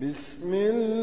بسم الله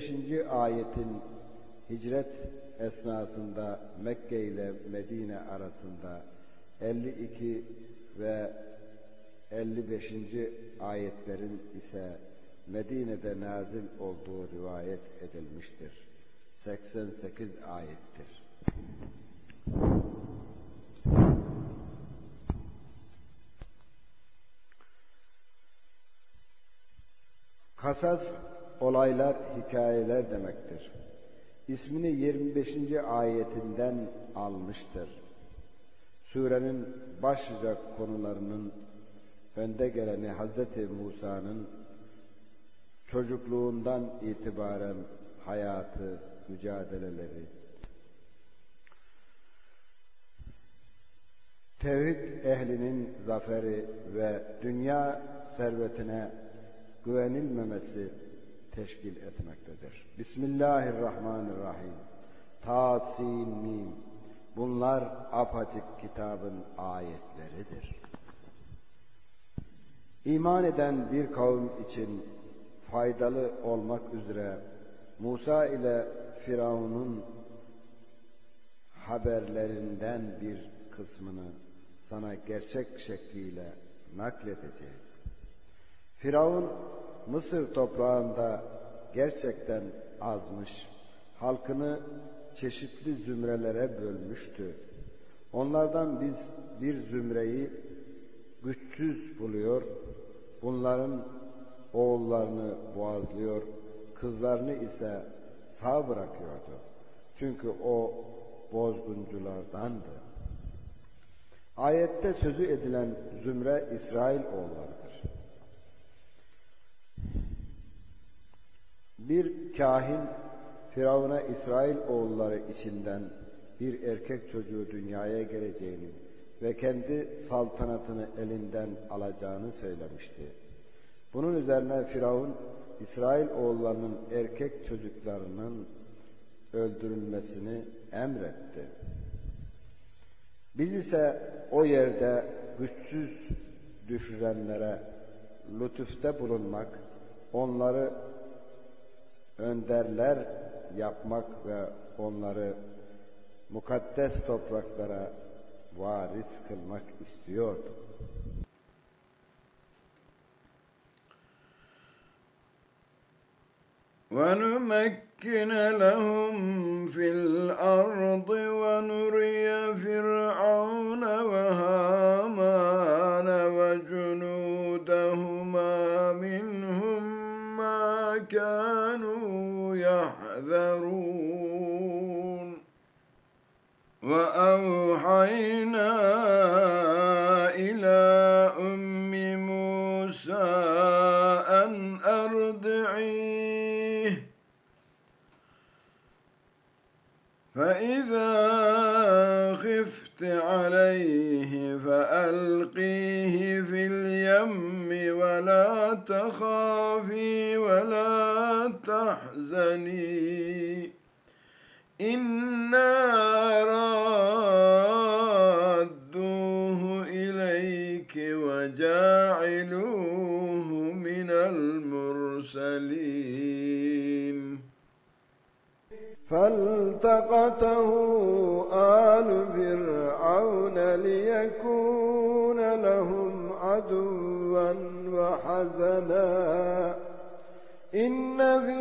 85. ayetin hicret esnasında Mekke ile Medine arasında 52 ve 55. ayetlerin ise Medine'de nazil olduğu rivayet edilmiştir. 88 ayettir. Kasas olaylar, hikayeler demektir. İsmini 25. ayetinden almıştır. Surenin başlıca konularının önde geleni Hz. Musa'nın çocukluğundan itibaren hayatı, mücadeleleri, tevhid ehlinin zaferi ve dünya servetine güvenilmemesi teşkil etmektedir. Bismillahirrahmanirrahim. Tasin mim. Bunlar apaçık kitabın ayetleridir. İman eden bir kavim için faydalı olmak üzere Musa ile Firavun'un haberlerinden bir kısmını sana gerçek şekliyle nakledeceğiz. Firavun Mısır toprağında gerçekten azmış, halkını çeşitli zümrelere bölmüştü. Onlardan biz bir zümreyi güçsüz buluyor, bunların oğullarını boğazlıyor, kızlarını ise sağ bırakıyordu. Çünkü o bozgunculardandı. Ayette sözü edilen zümre İsrail oğullarıdır. Bir kahin Firavun'a İsrail oğulları içinden bir erkek çocuğu dünyaya geleceğini ve kendi saltanatını elinden alacağını söylemişti. Bunun üzerine Firavun İsrail oğullarının erkek çocuklarının öldürülmesini emretti. Biz ise o yerde güçsüz düşürenlere lütufta bulunmak, onları önderler yapmak ve onları mukaddes topraklara varis kılmak istiyordu. ونمكن لهم في الأرض ونري فرعون وهامان وجنودهما منهم كانوا يحذرون. وأوحينا إلى أم موسى أن أرضعيه فإذا خف خفت عليه فألقيه في اليم ولا تخافي ولا تحزني. إنا رادوه إليك وجاعلوه من المرسلين. فالتقطه آل فرعون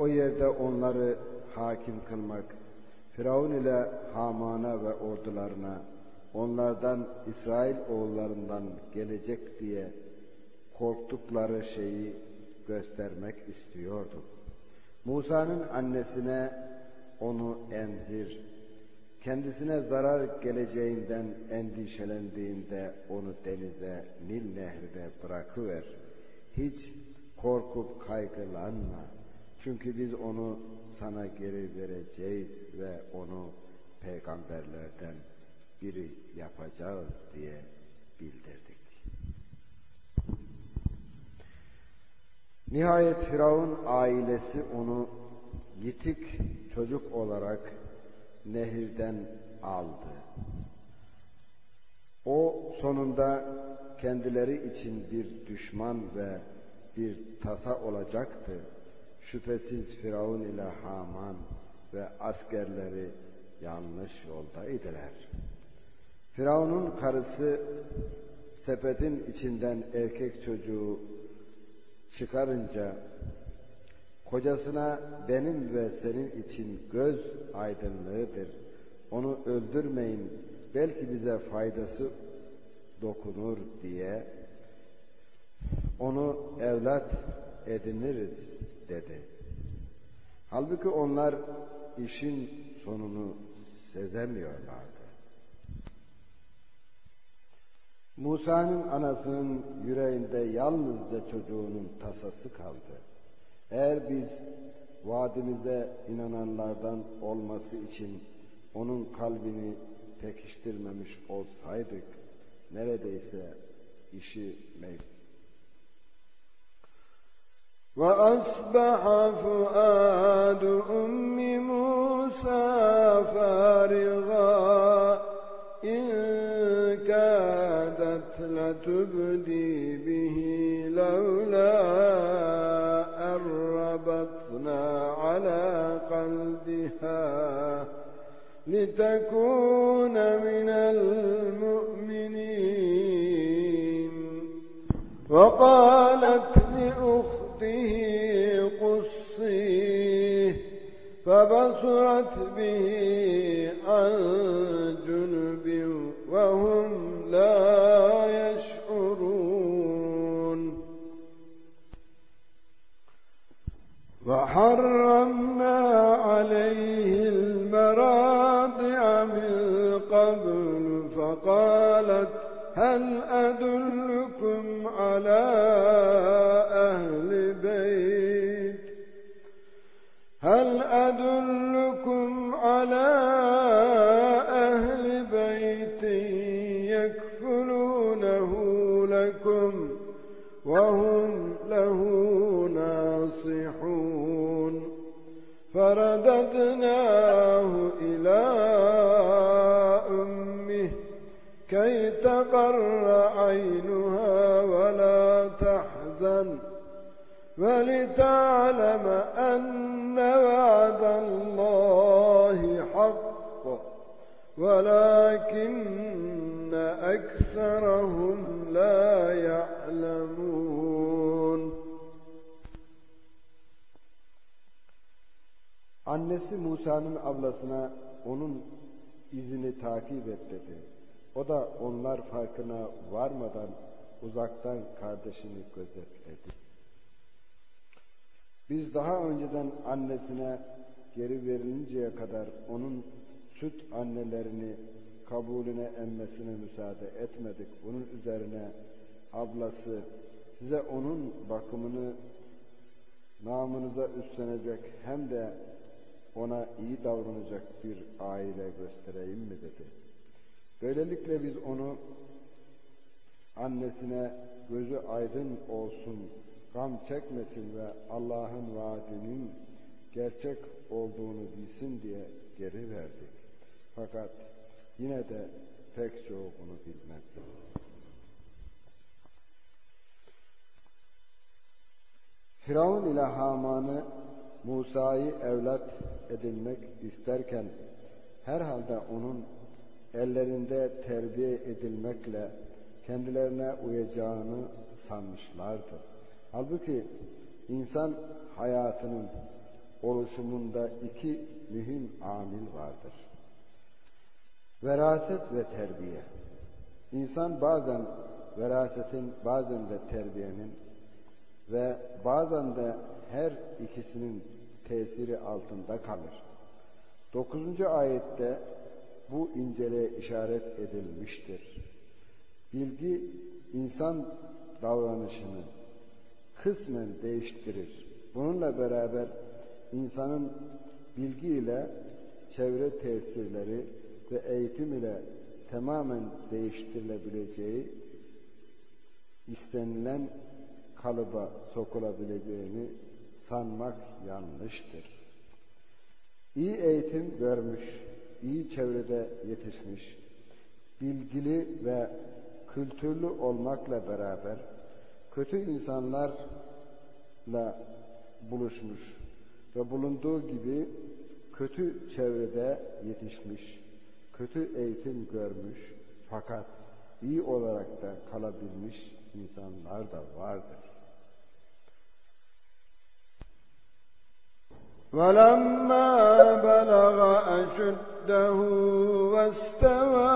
o yerde onları hakim kılmak, Firavun ile Haman'a ve ordularına, onlardan İsrail oğullarından gelecek diye korktukları şeyi göstermek istiyordu. Musa'nın annesine onu emzir, kendisine zarar geleceğinden endişelendiğinde onu denize, Nil nehrine bırakıver. Hiç korkup kaygılanma. Çünkü biz onu sana geri vereceğiz ve onu peygamberlerden biri yapacağız diye bildirdik. Nihayet Firavun ailesi onu yitik çocuk olarak nehirden aldı. O sonunda kendileri için bir düşman ve bir tasa olacaktı. Şüphesiz Firavun ile Haman ve askerleri yanlış yoldaydılar. Firavun'un karısı sepetin içinden erkek çocuğu çıkarınca kocasına benim ve senin için göz aydınlığıdır. Onu öldürmeyin belki bize faydası dokunur diye onu evlat ediniriz dedi. Halbuki onlar işin sonunu sezemiyorlardı. Musa'nın anasının yüreğinde yalnızca çocuğunun tasası kaldı. Eğer biz vaadimize inananlardan olması için onun kalbini pekiştirmemiş olsaydık, neredeyse işi mevcut. وأصبح فؤاد أم موسى فارغا. إن كادت لتبدي به لولا أن على قلبها. لتكون من المؤمنين. وقالت لأخته قصيه فبصرت به عن جنب وهم لا يشعرون. وحرمنا عليه المراضع من قبل فقالت هل أدلكم على ولتعلم أن وعد الله حق ولكن أكثرهم لا يعلمون Annesi Musa'nın ablasına onun izini takip et dedi. O da onlar farkına varmadan uzaktan kardeşini gözetledi. Biz daha önceden annesine geri verilinceye kadar onun süt annelerini kabulüne emmesine müsaade etmedik. Bunun üzerine ablası size onun bakımını namınıza üstlenecek hem de ona iyi davranacak bir aile göstereyim mi dedi. Böylelikle biz onu annesine gözü aydın olsun, gam çekmesin ve Allah'ın vaadinin gerçek olduğunu bilsin diye geri verdik. Fakat yine de pek çoğu bunu bilmezdi. Firavun ile Haman'ı Musa'yı evlat edinmek isterken herhalde onun ellerinde terbiye edilmekle kendilerine uyacağını sanmışlardı. Halbuki insan hayatının oluşumunda iki mühim amil vardır. Veraset ve terbiye. İnsan bazen verasetin, bazen de terbiyenin ve bazen de her ikisinin tesiri altında kalır. Dokuzuncu ayette bu inceliğe işaret edilmiştir. Bilgi insan davranışını kısmen değiştirir. Bununla beraber insanın bilgi ile çevre tesirleri ve eğitim ile tamamen değiştirilebileceği istenilen kalıba sokulabileceğini sanmak yanlıştır. İyi eğitim görmüş, iyi çevrede yetişmiş, bilgili ve kültürlü olmakla beraber kötü insanlarla buluşmuş ve bulunduğu gibi kötü çevrede yetişmiş, kötü eğitim görmüş fakat iyi olarak da kalabilmiş insanlar da vardır. ولما بلغ أشده واستوى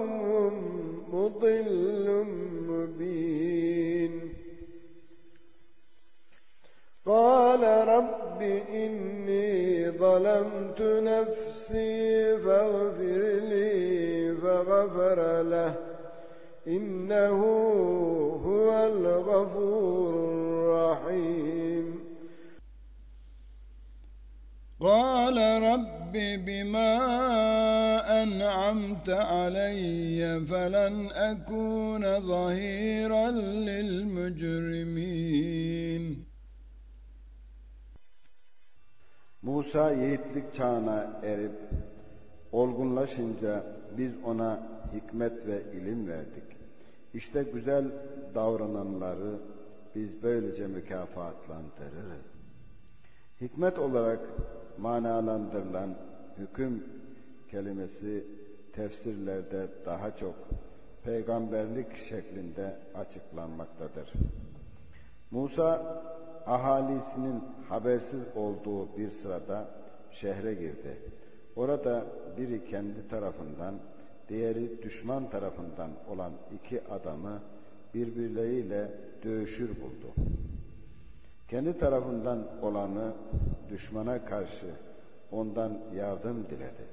إنه هو الغفور الرحيم قال رب بما أنعمت علي فلن أكون ظهيرا للمجرمين Musa yiğitlik çağına erip olgunlaşınca biz ona hikmet ve ilim verdik. İşte güzel davrananları biz böylece mükafatlandırırız. Hikmet olarak manalandırılan hüküm kelimesi tefsirlerde daha çok peygamberlik şeklinde açıklanmaktadır. Musa ahalisinin habersiz olduğu bir sırada şehre girdi. Orada biri kendi tarafından, diğeri düşman tarafından olan iki adamı birbirleriyle dövüşür buldu. Kendi tarafından olanı düşmana karşı ondan yardım diledi.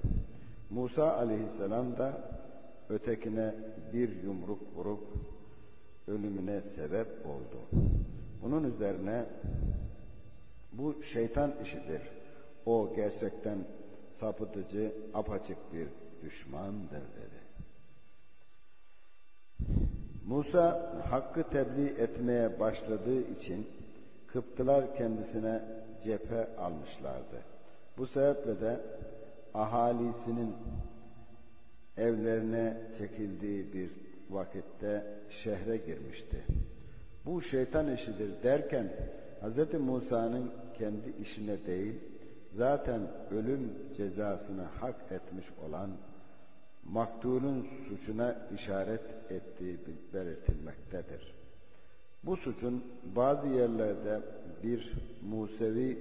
Musa aleyhisselam da ötekine bir yumruk vurup ölümüne sebep oldu. Bunun üzerine bu şeytan işidir. O gerçekten sapıtıcı, apaçık bir düşmandır dedi. Musa hakkı tebliğ etmeye başladığı için Kıptılar kendisine cephe almışlardı. Bu sebeple de ahalisinin evlerine çekildiği bir vakitte şehre girmişti. Bu şeytan işidir derken Hz. Musa'nın kendi işine değil, zaten ölüm cezasını hak etmiş olan maktulun suçuna işaret ettiği belirtilmektedir. Bu suçun bazı yerlerde bir Musevi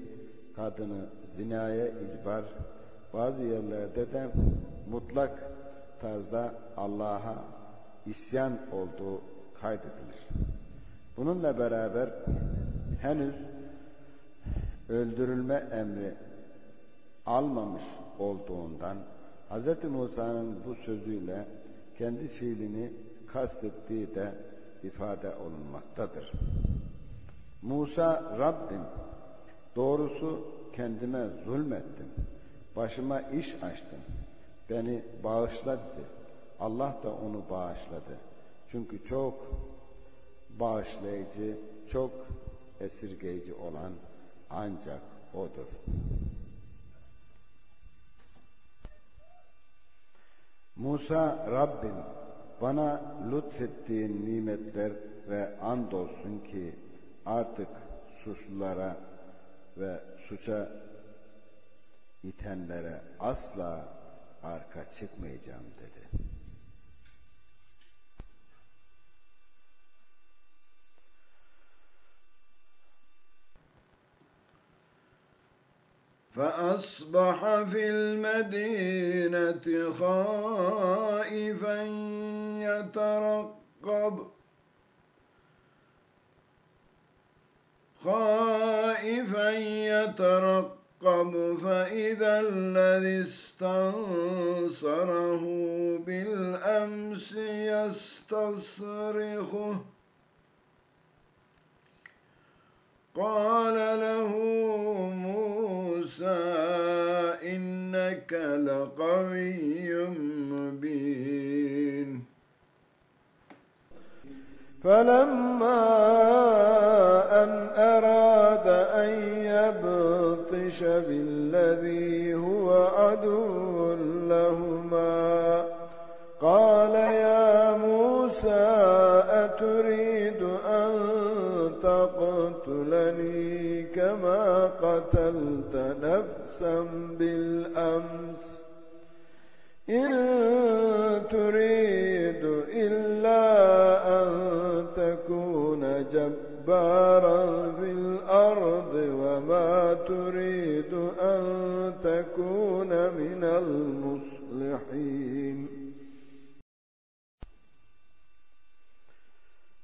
kadını zinaya icbar, bazı yerlerde de mutlak tarzda Allah'a isyan olduğu kaydedilir. Bununla beraber henüz öldürülme emri almamış olduğundan Hz. Musa'nın bu sözüyle kendi fiilini kastettiği de ifade olunmaktadır. Musa Rabbim doğrusu kendime zulmettim. Başıma iş açtım. Beni bağışla dedi. Allah da onu bağışladı. Çünkü çok bağışlayıcı, çok esirgeyici olan ancak O'dur. Musa Rabbim bana lütfettiğin nimetler ve andolsun ki artık suçlulara ve suça itenlere asla arka çıkmayacağım dedi. فأصبح في المدينة خائفا يترقب. خائفا يترقب فإذا الذي استنصره بالأمس يستصرخه. قال له موسى إنك لقوي مبين. فلما أن أراد أن يبطش بالذي هو عدو لهما قال يا موسى أتريد تقتلني كما قتلت نفسا بالأمس. إن تريد إلا أن تكون جبارا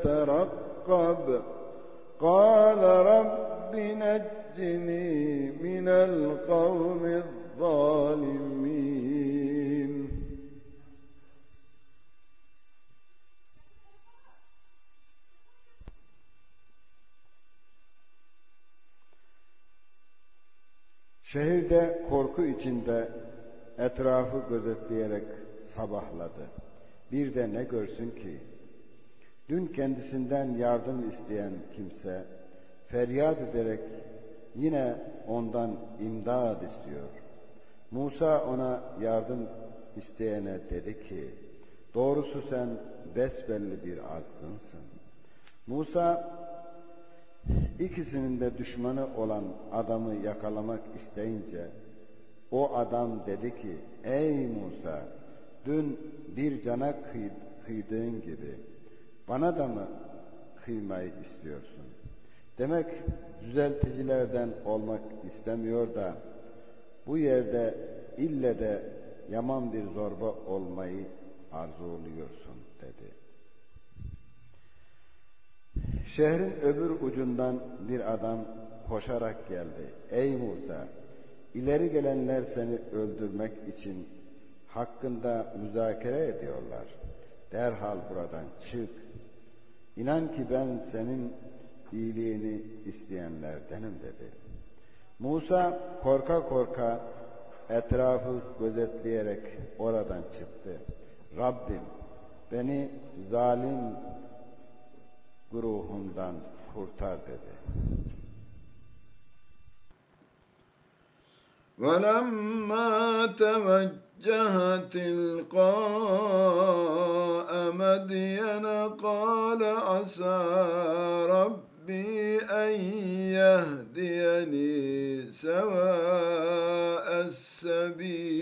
يترقب قال رب نجني من القوم الظالمين Şehirde korku içinde etrafı gözetleyerek sabahladı. Bir de ne görsün ki? Dün kendisinden yardım isteyen kimse feryat ederek yine ondan imdad istiyor. Musa ona yardım isteyene dedi ki, doğrusu sen besbelli bir azgınsın. Musa ikisinin de düşmanı olan adamı yakalamak isteyince o adam dedi ki, ey Musa dün bir cana kıydığın gibi bana da mı kıymayı istiyorsun? Demek düzelticilerden olmak istemiyor da bu yerde ille de yaman bir zorba olmayı arzuluyorsun dedi. Şehrin öbür ucundan bir adam koşarak geldi. Ey Musa! İleri gelenler seni öldürmek için hakkında müzakere ediyorlar. Derhal buradan çık. İnan ki ben senin iyiliğini isteyenlerdenim dedi. Musa korka korka etrafı gözetleyerek oradan çıktı. Rabbim beni zalim güruhundan kurtar dedi. ولما توجه تلقاء مدين قال عسى ربي أن يهديني سواء السبيل.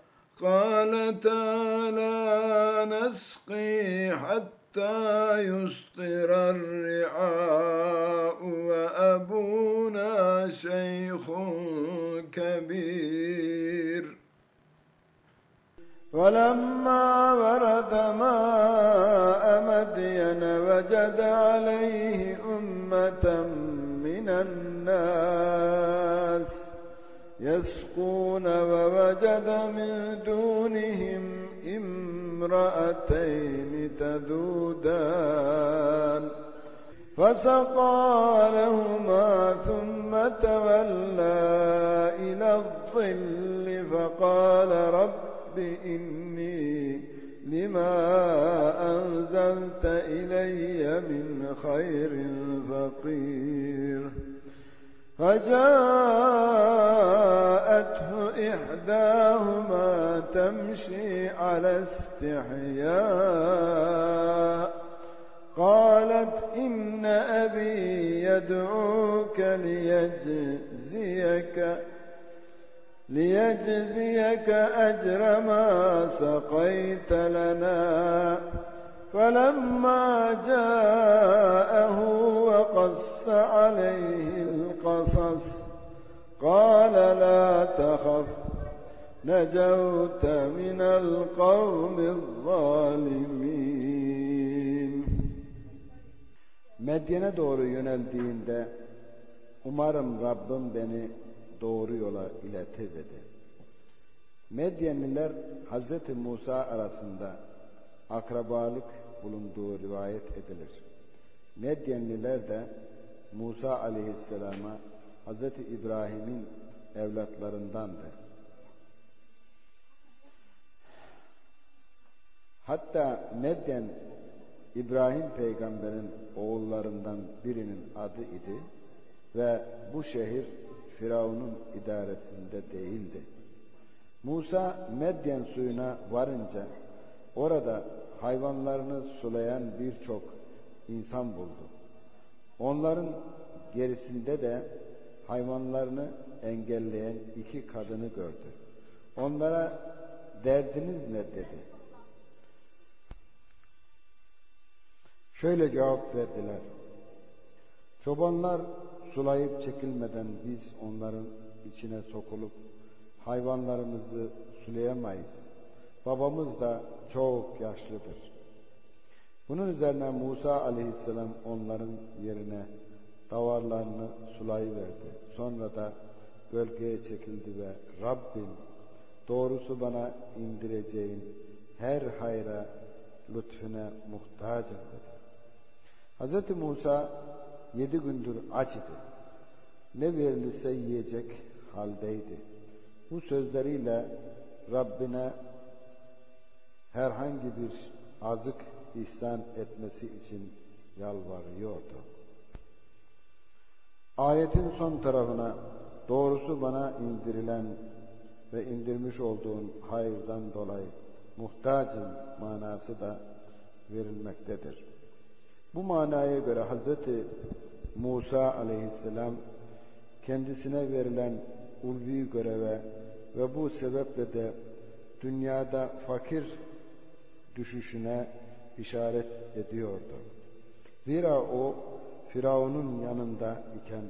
قالتا لا نسقي حتى يصدر الرعاء وأبونا شيخ كبير. ولما ورد ماء مدين وجد عليه أمة من الناس يسقون ووجد من دونهم امرأتين تذودان فسقى لهما ثم تولى إلى الظل فقال رب إني لما أنزلت إلي من خير فقير فجاءته إحداهما تمشي على استحياء. قالت إن أبي يدعوك ليجزيك ليجزيك أجر ما سقيت لنا. فلما جاءه وقص عليه القصص قال لا تخف نجوت من القوم الظالمين Medyen'e doğru yöneldiğinde umarım Rabbim beni doğru yola iletir dedi. Medyenliler Hazreti Musa arasında akrabalık bulunduğu rivayet edilir. Medyenliler de Musa aleyhisselama Hazreti İbrahim'in evlatlarındandı. Hatta Medyen İbrahim peygamberin oğullarından birinin adı idi ve bu şehir Firavun'un idaresinde değildi. Musa Medyen suyuna varınca orada hayvanlarını sulayan birçok insan buldu. Onların gerisinde de hayvanlarını engelleyen iki kadını gördü. Onlara derdiniz ne dedi. Şöyle cevap verdiler. Çobanlar sulayıp çekilmeden biz onların içine sokulup hayvanlarımızı sulayamayız. Babamız da çok yaşlıdır. Bunun üzerine Musa aleyhisselam onların yerine davarlarını sulayıverdi. Sonra da gölgeye çekildi ve Rabbim doğrusu bana indireceğin her hayra lütfüne muhtacım dedi. Hz. Musa yedi gündür aç idi. Ne verilirse yiyecek haldeydi. Bu sözleriyle Rabbine herhangi bir azık ihsan etmesi için yalvarıyordu. Ayetin son tarafına doğrusu bana indirilen ve indirmiş olduğun hayırdan dolayı muhtacım manası da verilmektedir. Bu manaya göre Hz. Musa aleyhisselam kendisine verilen ulvi göreve ve bu sebeple de dünyada fakir düşüşüne işaret ediyordu. Zira o Firavun'un yanında iken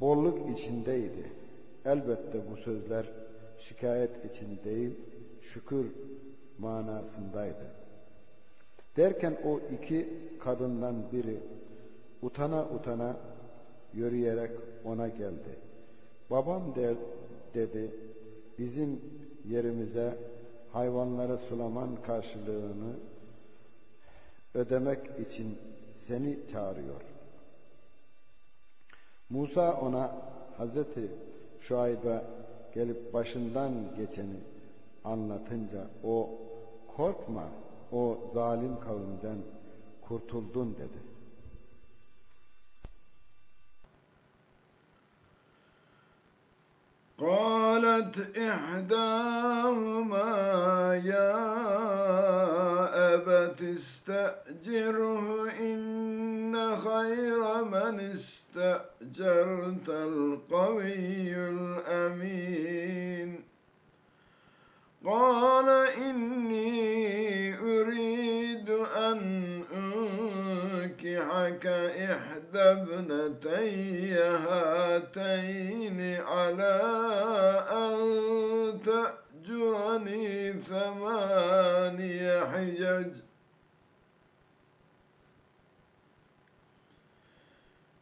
bolluk içindeydi. Elbette bu sözler şikayet için değil, şükür manasındaydı. Derken o iki kadından biri utana utana yürüyerek ona geldi. Babam der, dedi, bizim yerimize hayvanları sulaman karşılığını ödemek için seni çağırıyor. Musa ona Hazreti Şuayb'e gelip başından geçeni anlatınca o korkma o zalim kavimden kurtuldun dedi. قالت إحداهما يا أبت استأجره إن خير من استأجرت القوي الأمين. قال إني أريد أن أنكحك إحدى ابنتي هاتين على أن تأجرني ثماني حجج.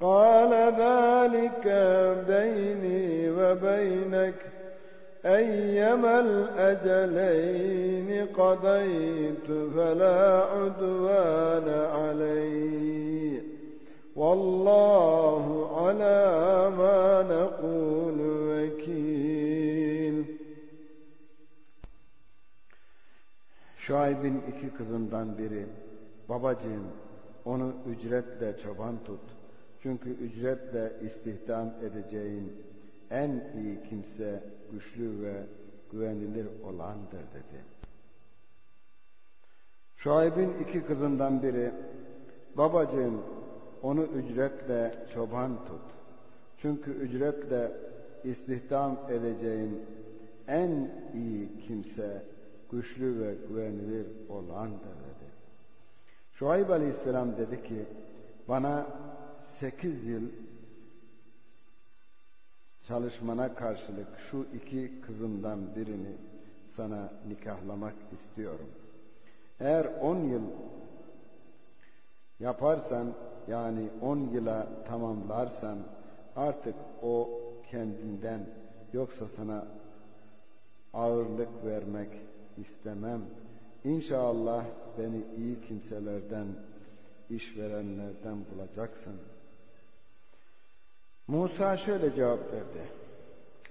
قال ذلك بيني وبينك أيما الأجلين قضيت فلا عدوان علي والله على ما نقول وكيل Şuayb'in iki kızından biri, babacığım onu ücretle çoban tut. çünkü ücretle istihdam edeceğin en iyi kimse güçlü ve güvenilir olandır dedi. Şuayb'in iki kızından biri, babacığım onu ücretle çoban tut. Çünkü ücretle istihdam edeceğin en iyi kimse güçlü ve güvenilir olandır dedi. Şuayb Aleyhisselam dedi ki, bana sekiz yıl çalışmana karşılık şu iki kızımdan birini sana nikahlamak istiyorum. Eğer on yıl yaparsan yani on yıla tamamlarsan artık o kendinden yoksa sana ağırlık vermek istemem. İnşallah beni iyi kimselerden, işverenlerden bulacaksın. Musa şöyle cevap verdi.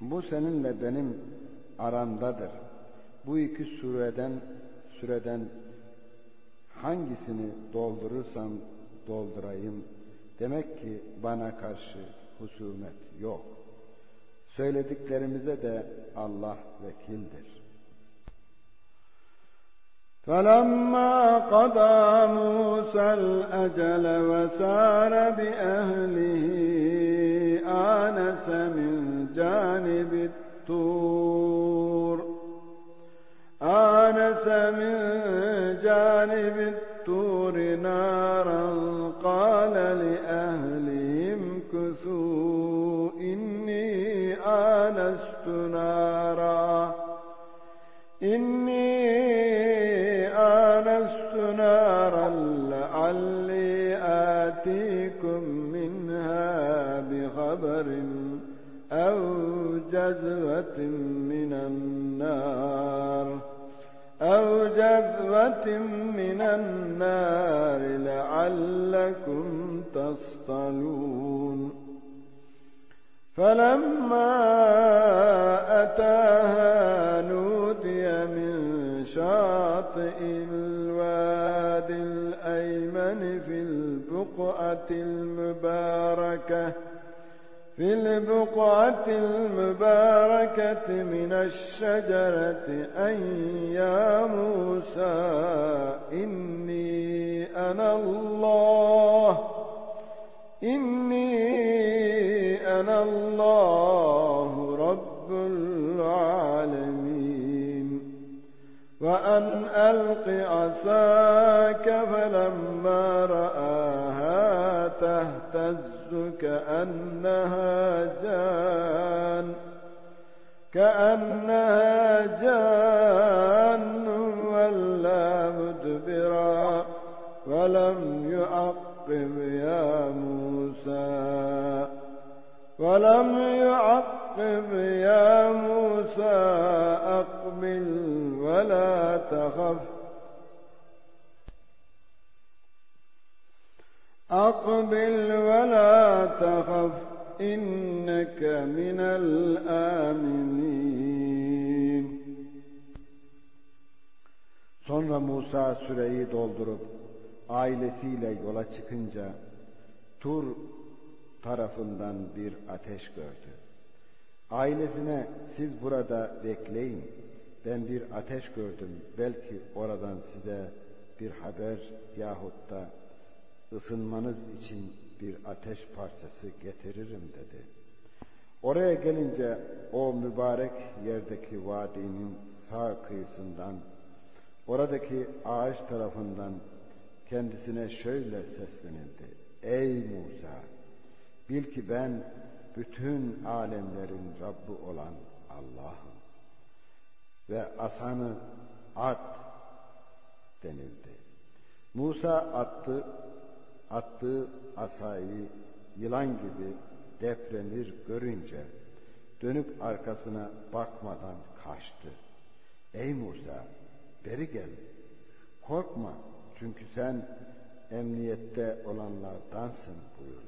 Bu seninle benim aramdadır. Bu iki süreden süreden hangisini doldurursam doldurayım. Demek ki bana karşı husumet yok. Söylediklerimize de Allah vekildir. فلما قضى موسى الأجل وسار بأهله آنس من جانب الطور. آنس من جانب الطور نارا قال لأهلهم كثوا إني آنست نارا إني جذوة من النار أو جذوة من النار لعلكم تصطلون. فلما أتاها نودي من شاطئ الوادي الأيمن في البقعة المباركة في البقعة المباركة من الشجرة أن يا موسى إني أنا الله. إني أنا الله رب العالمين. وأن ألق عصاك فلما رآها تهتز. كأنها جان كأنها جان ولا مدبرا ولم يعقب يا موسى ولم يعقب يا موسى أقبل ولا تخف. أقبل ولا تخف إنك من الآمنين Sonra Musa süreyi doldurup ailesiyle yola çıkınca Tur tarafından bir ateş gördü. Ailesine siz burada bekleyin ben bir ateş gördüm belki oradan size bir haber yahut da ısınmanız için bir ateş parçası getiririm dedi. Oraya gelince o mübarek yerdeki vadinin sağ kıyısından, oradaki ağaç tarafından kendisine şöyle seslenildi. Ey Musa! Bil ki ben bütün alemlerin Rabbi olan Allah'ım. Ve asanı at denildi. Musa attı attığı asayı yılan gibi deprenir görünce dönüp arkasına bakmadan kaçtı. Ey Musa beri gel korkma çünkü sen emniyette olanlardansın buyurdu.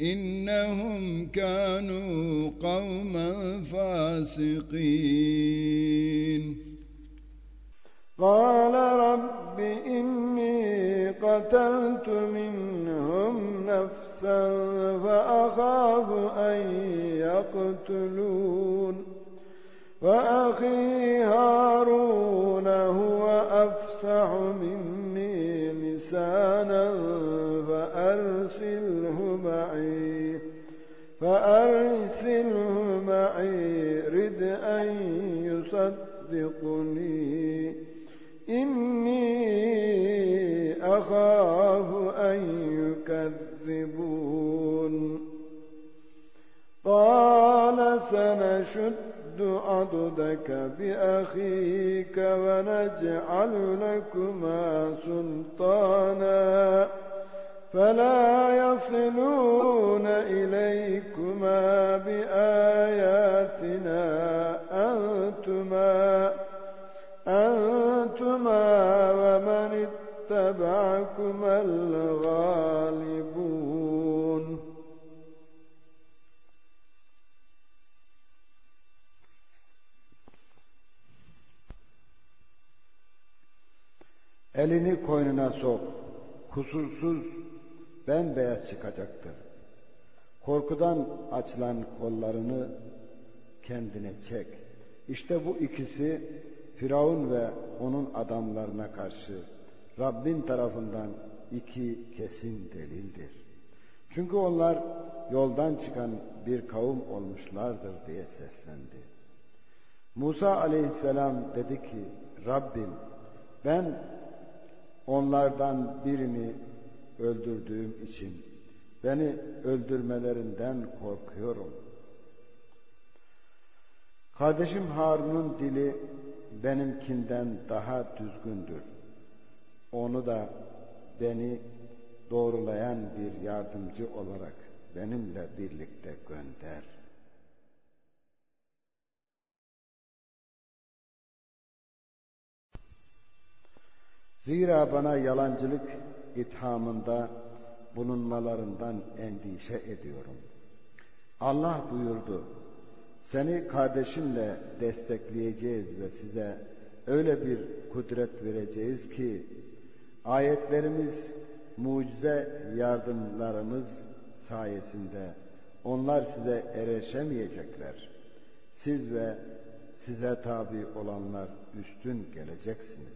إنهم كانوا قوما فاسقين. قال رب إني قتلت منهم نفسا فأخاف أن يقتلون. وأخي هارون هو أفسح مني فأرسله معي رد أن يصدقني. إني أخاف أن يكذبون. قال سنشد عضدك بأخيك ونجعل لكما سلطانا. فلا يصلون إليكما بآياتنا أنتما أنتما ومن اتبعكما الغالبون Elini koynuna sok. Kusursuz bembeyaz çıkacaktır. Korkudan açılan kollarını kendine çek. İşte bu ikisi Firavun ve onun adamlarına karşı Rabbin tarafından iki kesin delildir. Çünkü onlar yoldan çıkan bir kavim olmuşlardır diye seslendi. Musa aleyhisselam dedi ki Rabbim ben onlardan birini öldürdüğüm için beni öldürmelerinden korkuyorum. Kardeşim Harun'un dili benimkinden daha düzgündür. Onu da beni doğrulayan bir yardımcı olarak benimle birlikte gönder. Zira bana yalancılık ithamında bulunmalarından endişe ediyorum. Allah buyurdu, seni kardeşinle destekleyeceğiz ve size öyle bir kudret vereceğiz ki ayetlerimiz, mucize yardımlarımız sayesinde onlar size erişemeyecekler. Siz ve size tabi olanlar üstün geleceksiniz.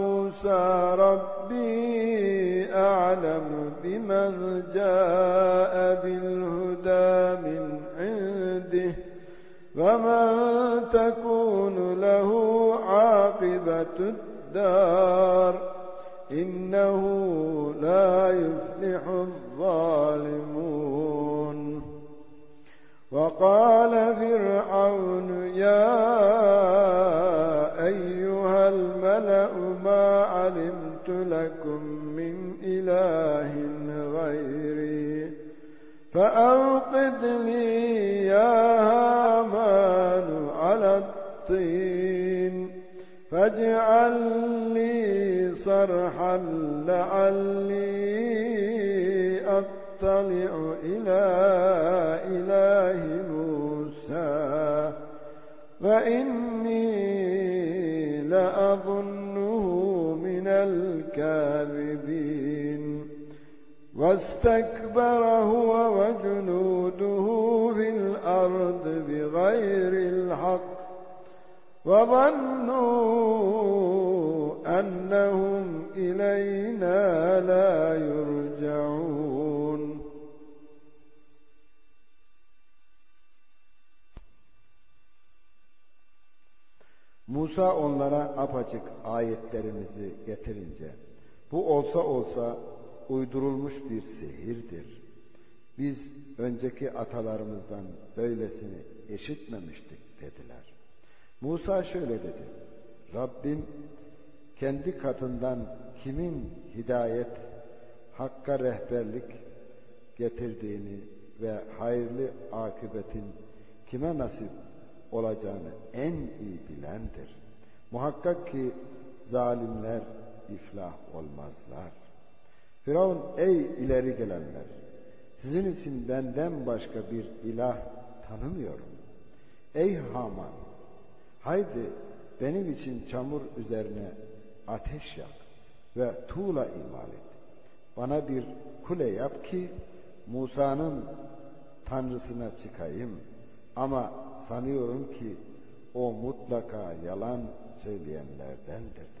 ربي أعلم بمن جاء بالهدى من عنده ومن تكون له عاقبة الدار إنه لا يفلح الظالمون. وقال فرعون يا إله غيري. فأوقد لي يا هامان على الطين. فاجعل لي صرحا لعلي أطلع إلى إله موسى. وإني لأظنه من الكاذبين. واستكبر هو وجنوده في الأرض بغير الحق وظنوا أنهم إلينا لا يرجعون Musa onlara apaçık ayetlerimizi getirince bu olsa olsa uydurulmuş bir sihirdir. Biz önceki atalarımızdan böylesini eşitmemiştik dediler. Musa şöyle dedi. Rabbim kendi katından kimin hidayet, hakka rehberlik getirdiğini ve hayırlı akıbetin kime nasip olacağını en iyi bilendir. Muhakkak ki zalimler iflah olmazlar. Firavun ey ileri gelenler sizin için benden başka bir ilah tanımıyorum. Ey Haman haydi benim için çamur üzerine ateş yak ve tuğla imal et. Bana bir kule yap ki Musa'nın tanrısına çıkayım. Ama sanıyorum ki o mutlaka yalan söyleyenlerdendir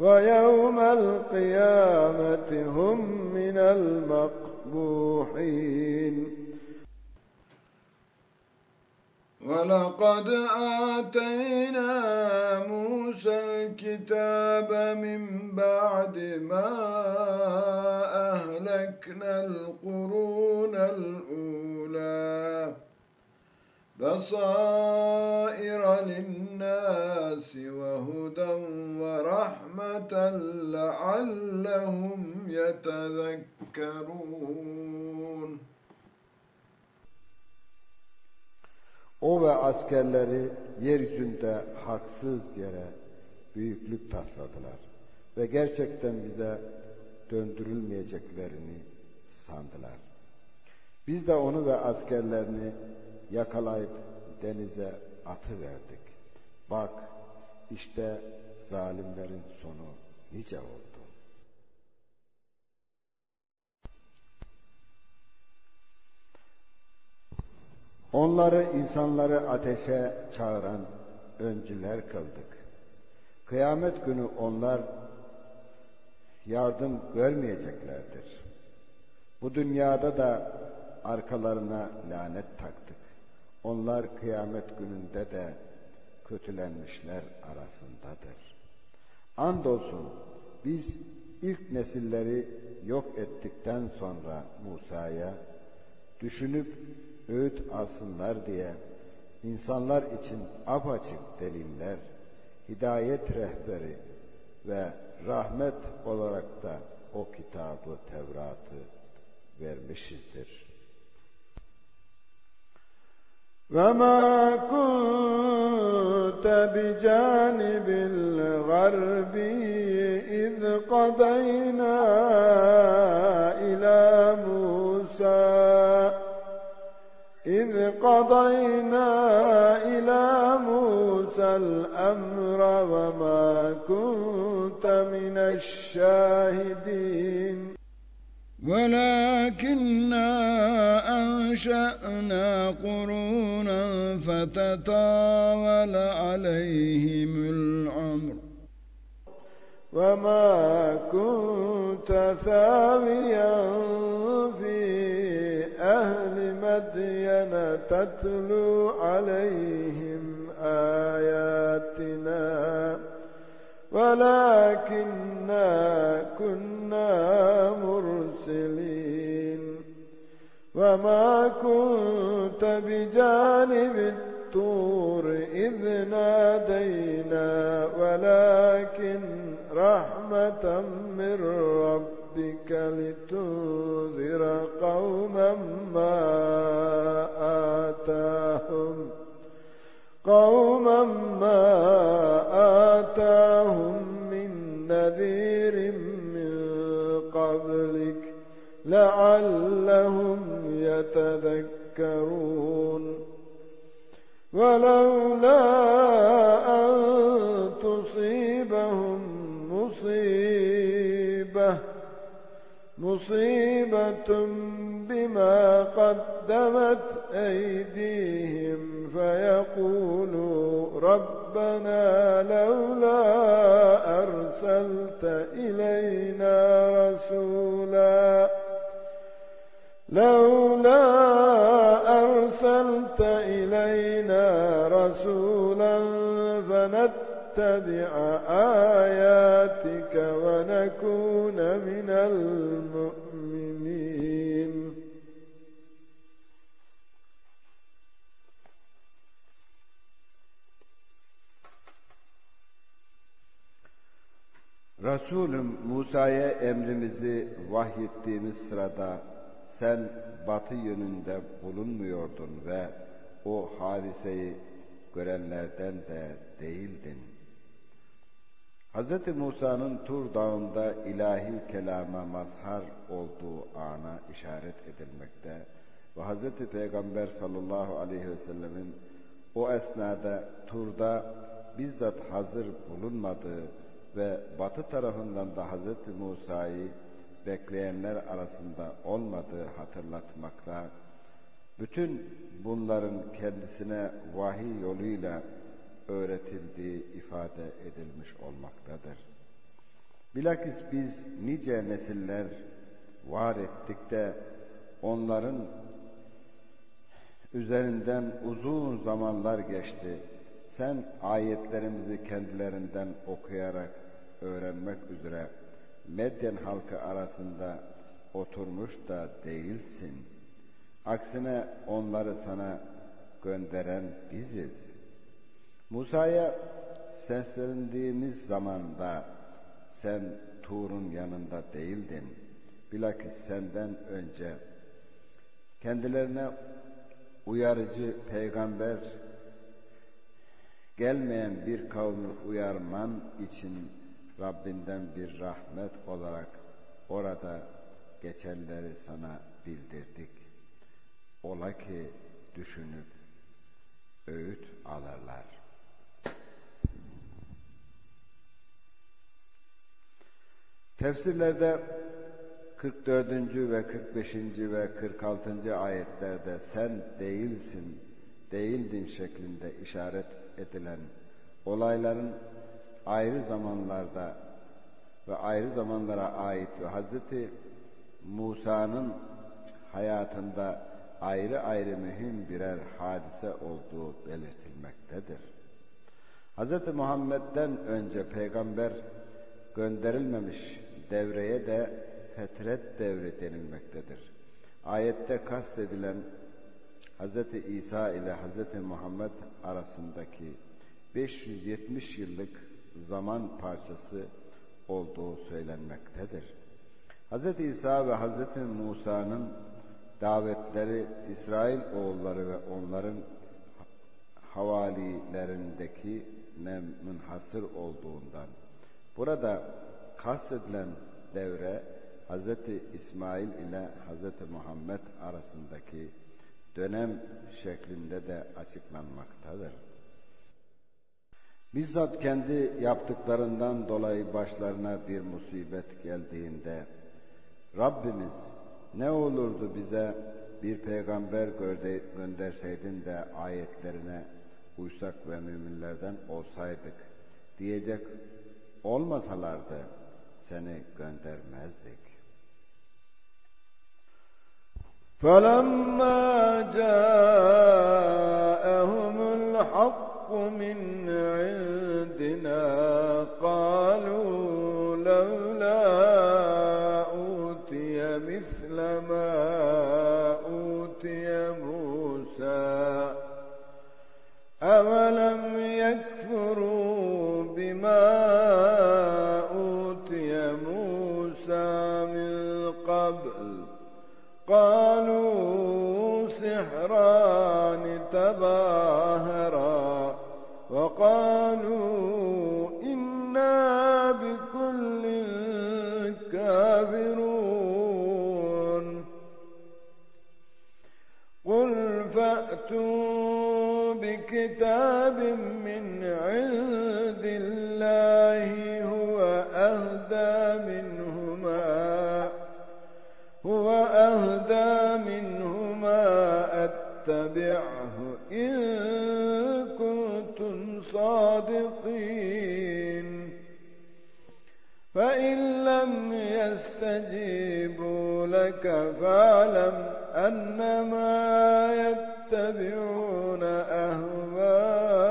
ويوم القيامة هم من المقبوحين. ولقد آتينا موسى الكتاب من بعد ما أهلكنا القرون الأولى. بصائر للناس وهدى ورحمة لعلهم يتذكرون O ve askerleri yeryüzünde haksız yere büyüklük tasladılar ve gerçekten bize döndürülmeyeceklerini sandılar. Biz de onu ve askerlerini yakalayıp denize atı verdik. Bak işte zalimlerin sonu nice oldu. Onları insanları ateşe çağıran öncüler kıldık. Kıyamet günü onlar yardım görmeyeceklerdir. Bu dünyada da arkalarına lanet taktık. Onlar kıyamet gününde de kötülenmişler arasındadır. Andolsun biz ilk nesilleri yok ettikten sonra Musa'ya düşünüp öğüt alsınlar diye insanlar için apaçık deliller, hidayet rehberi ve rahmet olarak da o kitabı, Tevrat'ı vermişizdir. وما كنت بجانب الغربي إذ قضينا إلى موسى إذ قضينا إلى موسى الأمر وما كنت من الشاهدين ولكنا أنشأنا قرونا فتطاول عليهم العمر. وما كنت ثاويا في أهل مدين تتلو عليهم آياتنا. ولكننا كنا مرسلين وما كنت بجانب الطور إذ نادينا ولكن رحمة من ربك لتنذر قوما ما آتاهم قوما ما آتاهم من نذير من قبلك لعلهم يتذكرون ولولا أن تصيبهم مصيبة مصيبة بما قدمت أيديهم فيقولوا ربنا لولا أرسلت إلينا رسولا لولا أرسلت إلينا رسولا فنتبع آياتك ونكون من المؤمنين Resulüm Musa'ya emrimizi vahyettiğimiz sırada sen batı yönünde bulunmuyordun ve o hadiseyi görenlerden de değildin. Hz. Musa'nın Tur Dağı'nda ilahi kelama mazhar olduğu ana işaret edilmekte ve Hz. Peygamber sallallahu aleyhi ve sellemin o esnada Tur'da bizzat hazır bulunmadığı ve batı tarafından da Hz. Musa'yı bekleyenler arasında olmadığı hatırlatmakla bütün bunların kendisine vahiy yoluyla öğretildiği ifade edilmiş olmaktadır. Bilakis biz nice nesiller var ettik de onların üzerinden uzun zamanlar geçti. Sen ayetlerimizi kendilerinden okuyarak öğrenmek üzere Medyen halkı arasında oturmuş da değilsin. Aksine onları sana gönderen biziz. Musa'ya seslendiğimiz zamanda sen Tur'un yanında değildin. Bilakis senden önce kendilerine uyarıcı peygamber gelmeyen bir kavmi uyarman için Rabbinden bir rahmet olarak orada geçenleri sana bildirdik. Ola ki düşünüp öğüt alırlar. Tefsirlerde 44. ve 45. ve 46. ayetlerde sen değilsin, değildin şeklinde işaret edilen olayların ayrı zamanlarda ve ayrı zamanlara ait ve Hazreti Musa'nın hayatında ayrı ayrı mühim birer hadise olduğu belirtilmektedir. Hz. Muhammed'den önce peygamber gönderilmemiş devreye de fetret devri denilmektedir. Ayette kastedilen Hz. İsa ile Hz. Muhammed arasındaki 570 yıllık zaman parçası olduğu söylenmektedir. Hz. İsa ve Hz. Musa'nın davetleri İsrail oğulları ve onların havalilerindeki ne münhasır olduğundan burada kastedilen devre Hz. İsmail ile Hz. Muhammed arasındaki dönem şeklinde de açıklanmaktadır. Bizzat kendi yaptıklarından dolayı başlarına bir musibet geldiğinde Rabbimiz ne olurdu bize bir peygamber gönderseydin de ayetlerine uysak ve müminlerden olsaydık diyecek olmasalardı seni göndermezdik. فَلَمَّا جَاءَهُمُ الْحَقُّ مِنْ يستجيبوا لك فاعلم أنما يتبعون أهواءهم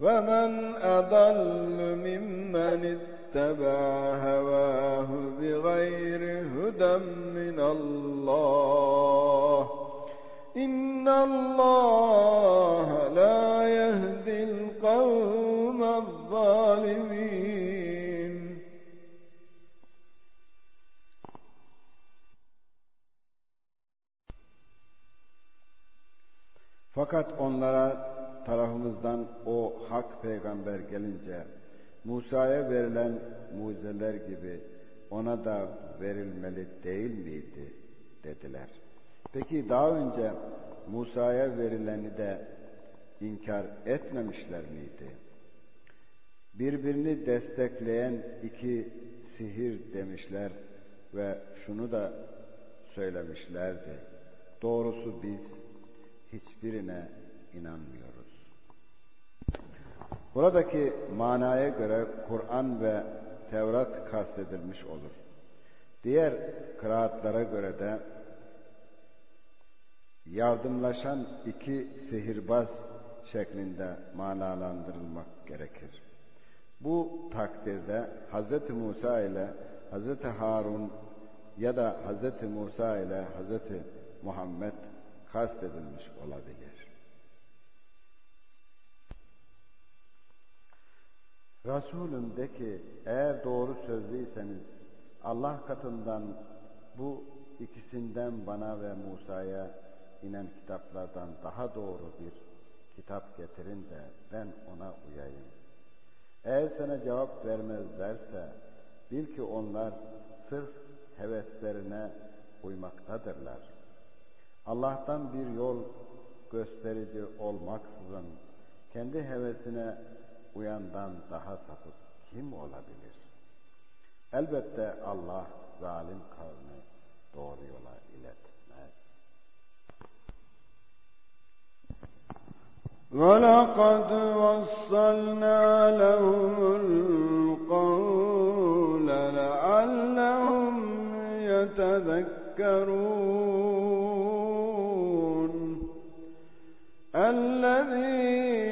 ومن أضل ممن اتبع هواه بغير هدى من الله إن الله onlara tarafımızdan o hak peygamber gelince Musa'ya verilen mucizeler gibi ona da verilmeli değil miydi dediler. Peki daha önce Musa'ya verileni de inkar etmemişler miydi? Birbirini destekleyen iki sihir demişler ve şunu da söylemişlerdi. Doğrusu biz hiçbirine inanmıyoruz. Buradaki manaya göre Kur'an ve Tevrat kastedilmiş olur. Diğer kıraatlara göre de yardımlaşan iki sihirbaz şeklinde manalandırılmak gerekir. Bu takdirde Hz. Musa ile Hz. Harun ya da Hz. Musa ile Hz. Muhammed kastedilmiş olabilir. Resulüm de ki eğer doğru sözlüyseniz Allah katından bu ikisinden bana ve Musa'ya inen kitaplardan daha doğru bir kitap getirin de ben ona uyayım. Eğer sana cevap vermezlerse bil ki onlar sırf heveslerine uymaktadırlar. Allah'tan bir yol gösterici olmaksızın kendi hevesine uyandan daha sapık kim olabilir? Elbette Allah zalim kavmi doğru yola iletmez. وَلَقَدْ وَصَّلْنَا لَهُمُ الْقَوْلَ لَعَلَّهُمْ يَتَذَكَّرُونَ الذي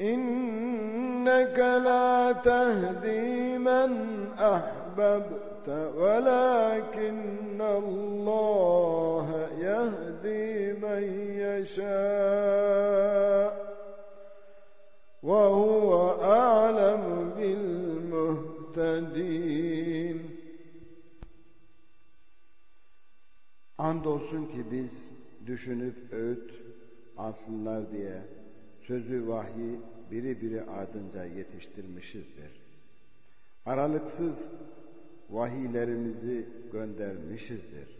إنك لا تهدي من أحببت ولكن الله يهدي من يشاء وهو أعلم بالمهتدين Andolsun ki biz düşünüp öğüt alsınlar diye sözü vahyi biri biri ardınca yetiştirmişizdir. Aralıksız vahiylerimizi göndermişizdir.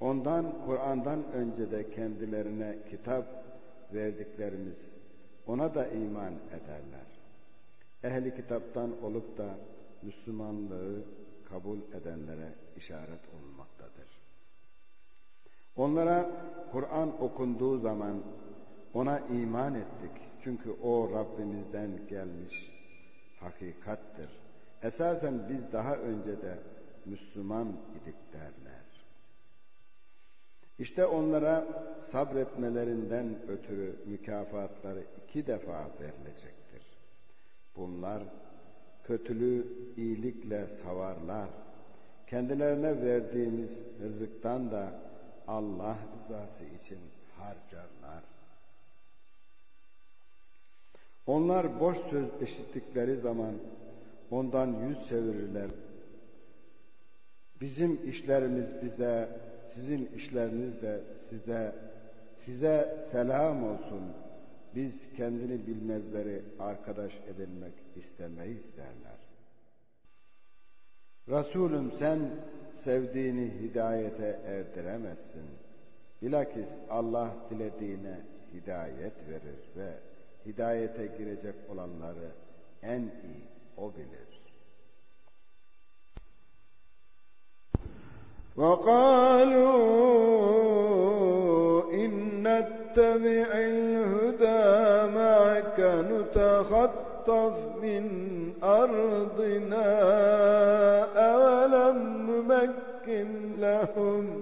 Ondan Kur'an'dan önce de kendilerine kitap verdiklerimiz ona da iman ederler. Ehli kitaptan olup da Müslümanlığı kabul edenlere işaret olunmaktadır. Onlara Kur'an okunduğu zaman ona iman ettik. Çünkü o Rabbimizden gelmiş hakikattir. Esasen biz daha önce de Müslüman idik derler. İşte onlara sabretmelerinden ötürü mükafatları iki defa verilecektir. Bunlar kötülüğü iyilikle savarlar. Kendilerine verdiğimiz rızıktan da Allah rızası için harcarlar. Onlar boş söz işittikleri zaman ondan yüz çevirirler. Bizim işlerimiz bize, sizin işleriniz de size, size selam olsun. Biz kendini bilmezleri arkadaş edilmek istemeyiz derler. Resulüm sen sevdiğini hidayete erdiremezsin. Bilakis Allah dilediğine hidayet verir ve hidayete girecek olanları en iyi o bilir. وقالوا إن نتبع الهدى معك نتخطف من أرضنا أولم نمكن لهم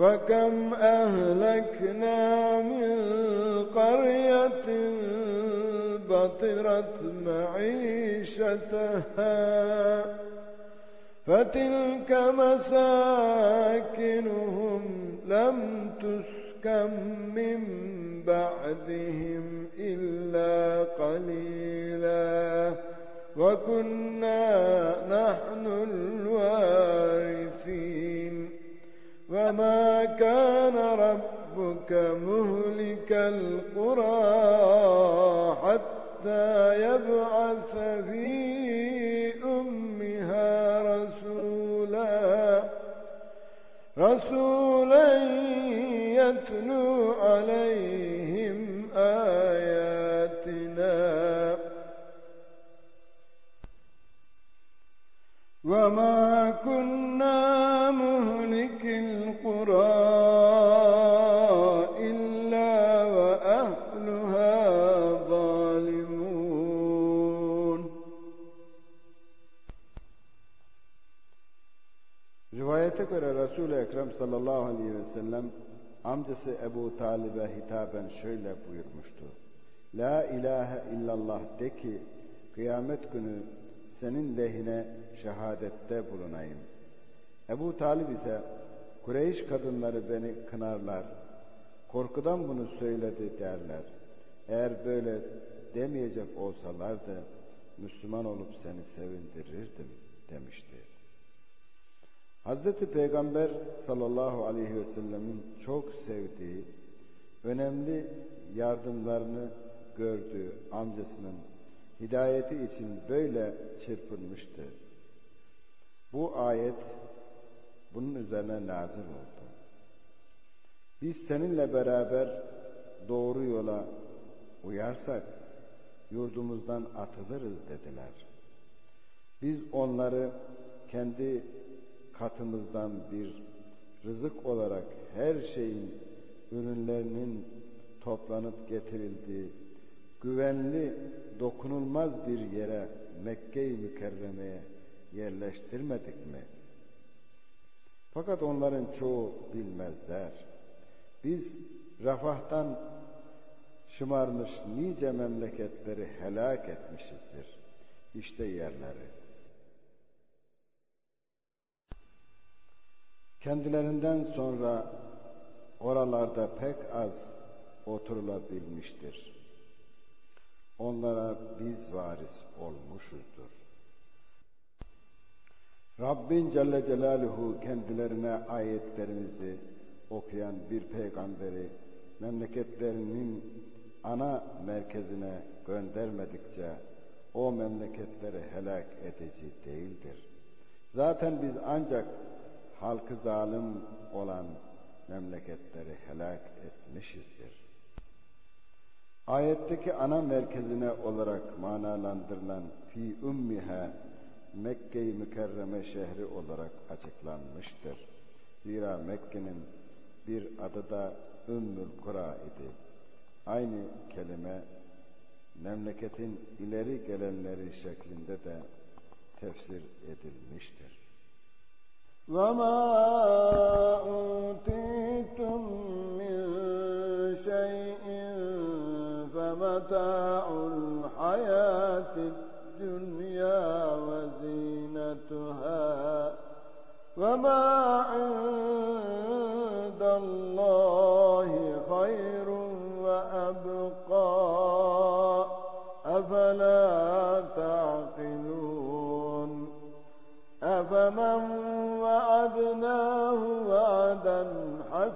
وكم أهلكنا من قرية بطرت معيشتها فتلك مساكنهم لم تسكن من بعدهم إلا قليلا وكنا نحن الوارثين وما كان ربك مهلك القرى حتى يبعث في أمها رسولا رسولا يتلو عليهم آياتنا. وما كنا Göre Resul-i Ekrem sallallahu aleyhi ve sellem amcası Ebu Talib'e hitaben şöyle buyurmuştu. La ilahe illallah de ki kıyamet günü senin lehine şehadette bulunayım. Ebu Talib ise Kureyş kadınları beni kınarlar. Korkudan bunu söyledi derler. Eğer böyle demeyecek olsalardı Müslüman olup seni sevindirirdim demişti. Hazreti Peygamber sallallahu aleyhi ve sellemin çok sevdiği, önemli yardımlarını gördüğü amcasının hidayeti için böyle çırpınmıştı. Bu ayet bunun üzerine nazil oldu. Biz seninle beraber doğru yola uyarsak yurdumuzdan atılırız dediler. Biz onları kendi katımızdan bir rızık olarak her şeyin ürünlerinin toplanıp getirildiği güvenli, dokunulmaz bir yere Mekke-i Mükerreme'ye yerleştirmedik mi? Fakat onların çoğu bilmezler. Biz refahtan şımarmış nice memleketleri helak etmişizdir. İşte yerleri. Kendilerinden sonra oralarda pek az oturulabilmiştir. Onlara biz varis olmuşuzdur. Rabbin Celle Celaluhu kendilerine ayetlerimizi okuyan bir peygamberi memleketlerinin ana merkezine göndermedikçe o memleketleri helak edici değildir. Zaten biz ancak halkı zalim olan memleketleri helak etmişizdir. Ayetteki ana merkezine olarak manalandırılan fi ummiha Mekke-i Mükerreme şehri olarak açıklanmıştır. Zira Mekke'nin bir adı da Ümmül Kura idi. Aynı kelime memleketin ileri gelenleri şeklinde de tefsir edilmiştir. وما أوتيتم من شيء فمتاع الحياة الدنيا وزينتها وما عند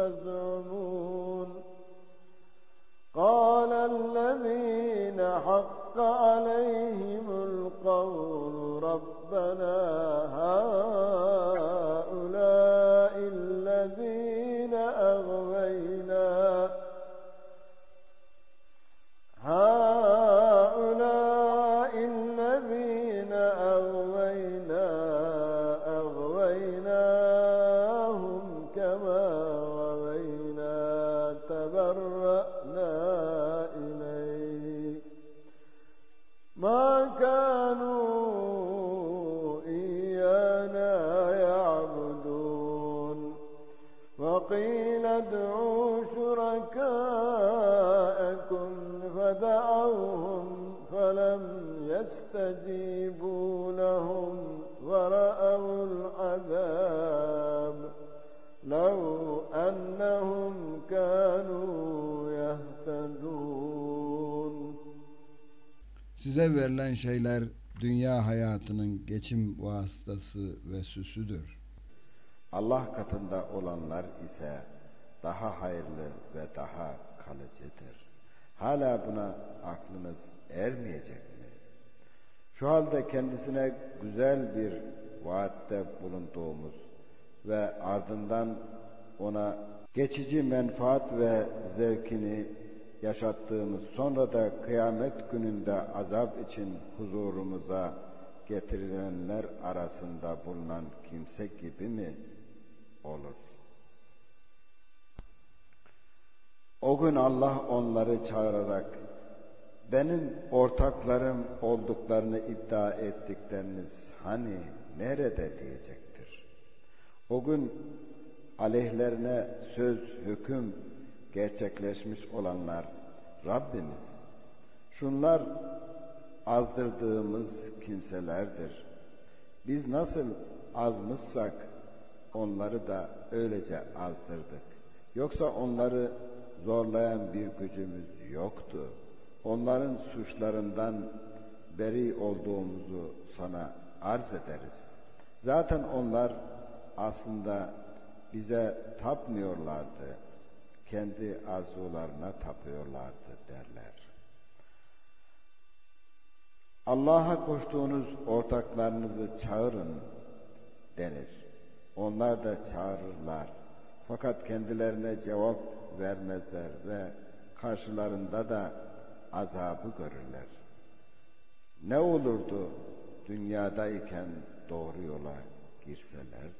تزعمون قال الذين حق عليهم القول ربنا هؤلاء أنهم كانوا يهتدون Size verilen şeyler dünya hayatının geçim vasıtası ve süsüdür. Allah katında olanlar ise daha hayırlı ve daha kalıcıdır. Hala buna aklınız ermeyecek mi? Şu halde kendisine güzel bir vaatte bulunduğumuz ve ardından ona geçici menfaat ve zevkini yaşattığımız sonra da kıyamet gününde azap için huzurumuza getirilenler arasında bulunan kimse gibi mi olur? O gün Allah onları çağırarak benim ortaklarım olduklarını iddia ettikleriniz hani nerede diyecektir. O gün aleyhlerine söz, hüküm gerçekleşmiş olanlar Rabbimiz. Şunlar azdırdığımız kimselerdir. Biz nasıl azmışsak onları da öylece azdırdık. Yoksa onları zorlayan bir gücümüz yoktu. Onların suçlarından beri olduğumuzu sana arz ederiz. Zaten onlar aslında bize tapmıyorlardı. Kendi arzularına tapıyorlardı derler. Allah'a koştuğunuz ortaklarınızı çağırın denir. Onlar da çağırırlar. Fakat kendilerine cevap vermezler ve karşılarında da azabı görürler. Ne olurdu dünyadayken doğru yola girselerdi?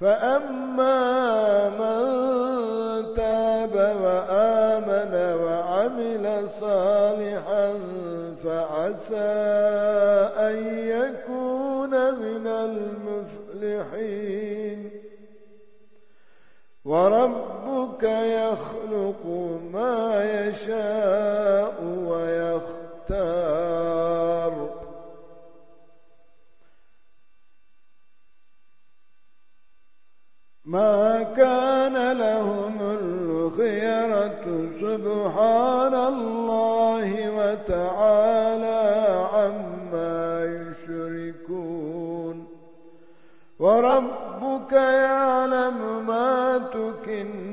فأما من تاب وآمن وعمل صالحا فعسى أن يكون من المفلحين وربك يخلق ما يشاء ويختار ما كان لهم الخيرة سبحان الله وتعالى عما يشركون. وربك يعلم ما تكن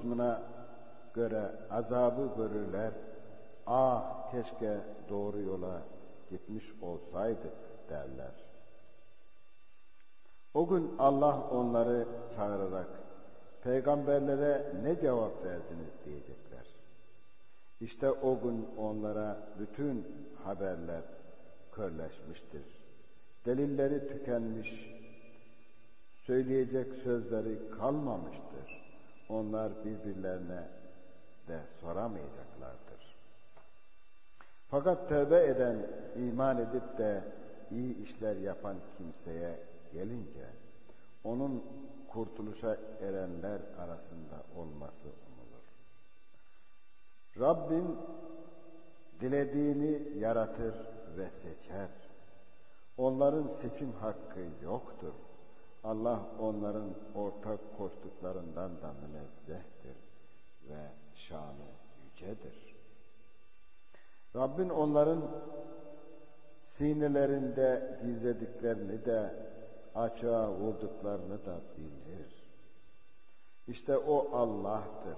kısmına göre azabı görürler. Ah keşke doğru yola gitmiş olsaydık derler. O gün Allah onları çağırarak peygamberlere ne cevap verdiniz diyecekler. İşte o gün onlara bütün haberler körleşmiştir. Delilleri tükenmiş, söyleyecek sözleri kalmamıştır. Onlar birbirlerine de soramayacaklardır. Fakat tövbe eden, iman edip de iyi işler yapan kimseye gelince, onun kurtuluşa erenler arasında olması umulur. Rabbin dilediğini yaratır ve seçer. Onların seçim hakkı yoktur. Allah onların ortak koştuklarından da münezzehtir ve şanı yücedir. Rabbin onların sinelerinde gizlediklerini de açığa vurduklarını da bilir. İşte o Allah'tır.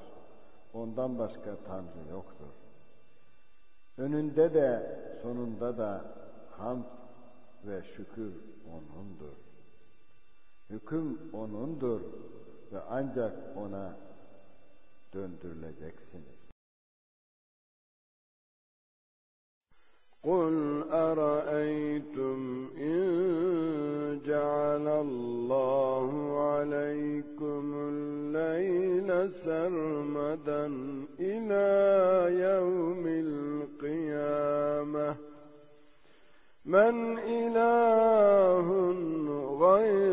Ondan başka Tanrı yoktur. Önünde de sonunda da hamd ve şükür O'nundur. Hüküm O'nundur ve ancak O'na döndürüleceksiniz. قل أرأيتم إن جعل الله عليكم الليل سرمدا إلى يوم القيامة من إله غير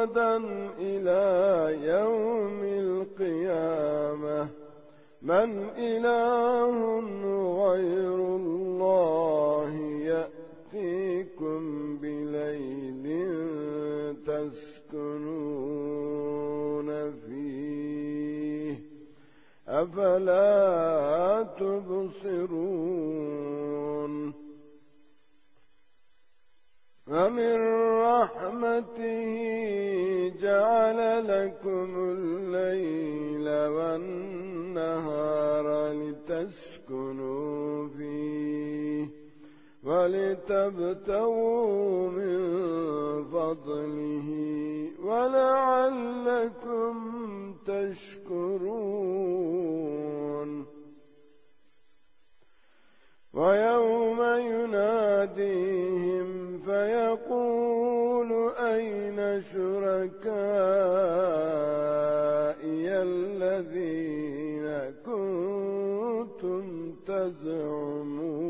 سرمدا إلى يوم القيامة. من إله غير الله يأتيكم بليل تسكنون فيه. أفلا تبصرون. ومن رحمته جعل لكم الليل والنهار لتسكنوا فيه ولتبتغوا من فضله ولعلكم تشكرون. ويوم يناديهم فيقول شركائي الذين كنتم تزعمون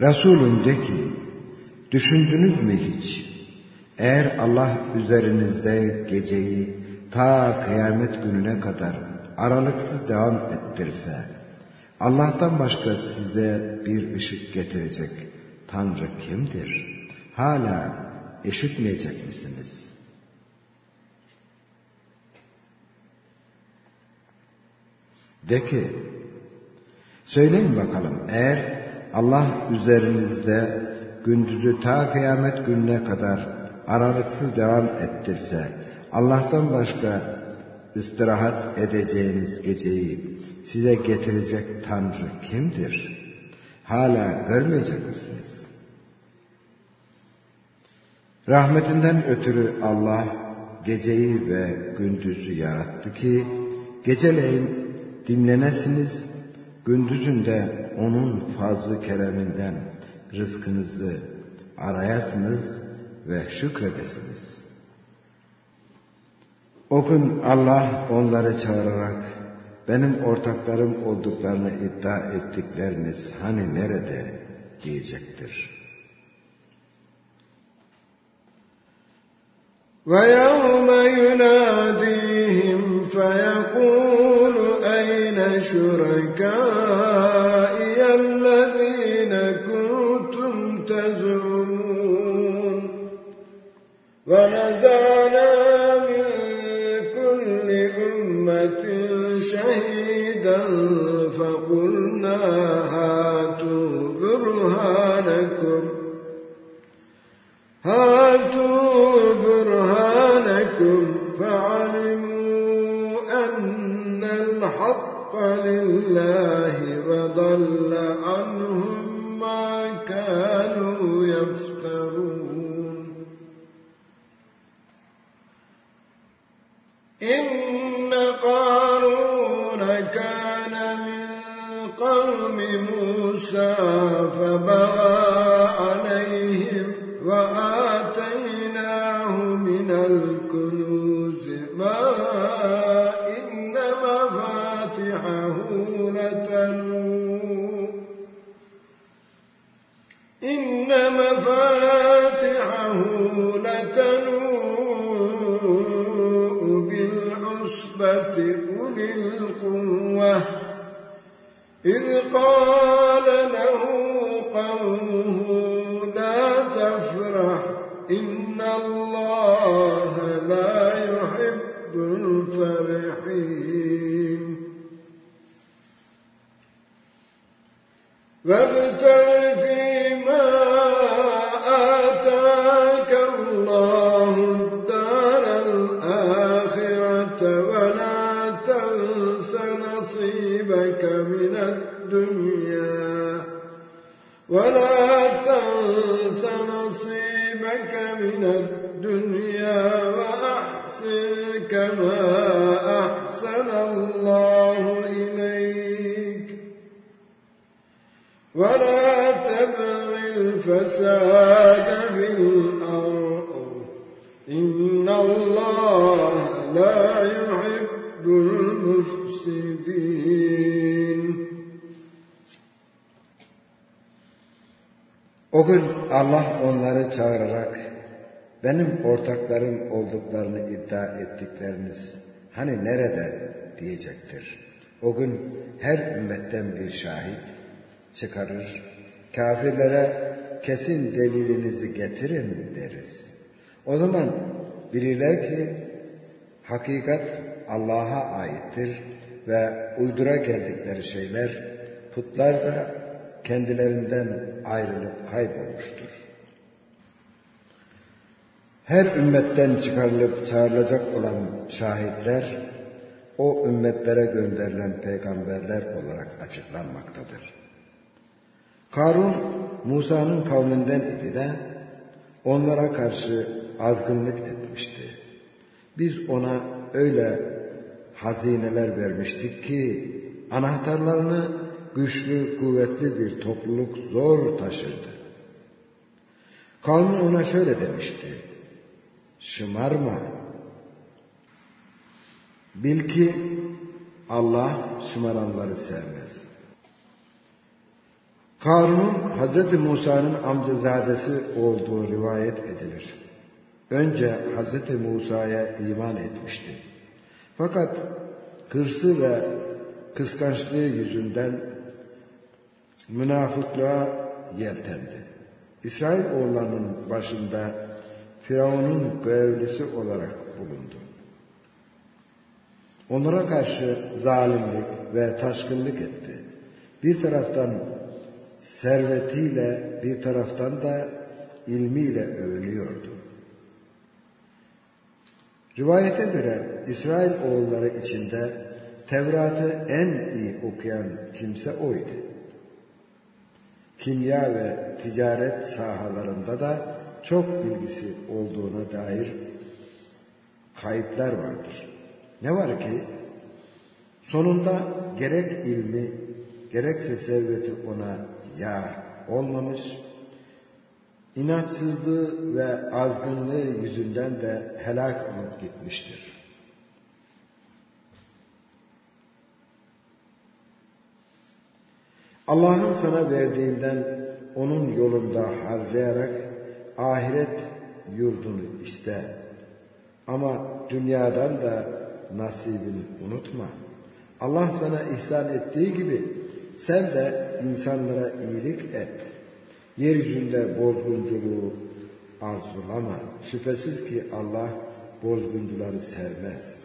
Resulüm de ki, düşündünüz mü hiç? Eğer Allah üzerinizde geceyi ta kıyamet gününe kadar aralıksız devam ettirse, Allah'tan başka size bir ışık getirecek Tanrı kimdir? Hala işitmeyecek misiniz? De ki, söyleyin bakalım eğer Allah üzerinizde gündüzü ta kıyamet gününe kadar aralıksız devam ettirse, Allah'tan başka istirahat edeceğiniz geceyi size getirecek Tanrı kimdir? Hala görmeyecek misiniz? Rahmetinden ötürü Allah geceyi ve gündüzü yarattı ki geceleyin dinlenesiniz, gündüzün de onun fazlı kereminden rızkınızı arayasınız ve şükredesiniz. O gün Allah onları çağırarak benim ortaklarım olduklarını iddia ettikleriniz hani nerede diyecektir. ويوم يناديهم فيقول أين شركائي الذين كنتم تزعمون ونزعنا فقلنا هاتوا برهانكم. هاتوا برهانكم فعلموا أن الحق لله وضل عنهم موسى فبغى إذ قال له قومه لا تفرح إن الله لا يحب الفرحين. وابتغ فيما آتاك الله ولا تنس نصيبك من الدنيا وأحسن كما أحسن الله إليك. ولا تبغ الفساد في الأرض O gün Allah onları çağırarak benim ortaklarım olduklarını iddia ettikleriniz hani nerede diyecektir. O gün her ümmetten bir şahit çıkarır, kafirlere kesin delilinizi getirin deriz. O zaman bilirler ki hakikat Allah'a aittir ve uydura geldikleri şeyler putlar da kendilerinden ayrılıp kaybolmuştur. Her ümmetten çıkarılıp çağrılacak olan şahitler o ümmetlere gönderilen peygamberler olarak açıklanmaktadır. Karun Musa'nın kavminden idi de onlara karşı azgınlık etmişti. Biz ona öyle hazineler vermiştik ki anahtarlarını güçlü, kuvvetli bir topluluk zor taşırdı. Kavmin ona şöyle demişti. Şımarma. Bil ki Allah şımaranları sevmez. Karun'un Hz. Musa'nın amcazadesi olduğu rivayet edilir. Önce Hz. Musa'ya iman etmişti. Fakat hırsı ve kıskançlığı yüzünden münafıklığa yeltendi. İsrail oğullarının başında Firavun'un görevlisi olarak bulundu. Onlara karşı zalimlik ve taşkınlık etti. Bir taraftan servetiyle bir taraftan da ilmiyle övünüyordu. Rivayete göre İsrail oğulları içinde Tevrat'ı en iyi okuyan kimse oydu. Kimya ve ticaret sahalarında da çok bilgisi olduğuna dair kayıtlar vardır. Ne var ki sonunda gerek ilmi gerekse serveti ona yar olmamış, inatsızlığı ve azgınlığı yüzünden de helak olup gitmiştir. Allah'ın sana verdiğinden onun yolunda harcayarak ahiret yurdunu iste. Ama dünyadan da nasibini unutma. Allah sana ihsan ettiği gibi sen de insanlara iyilik et. Yeryüzünde bozgunculuğu arzulama. Şüphesiz ki Allah bozguncuları sevmez.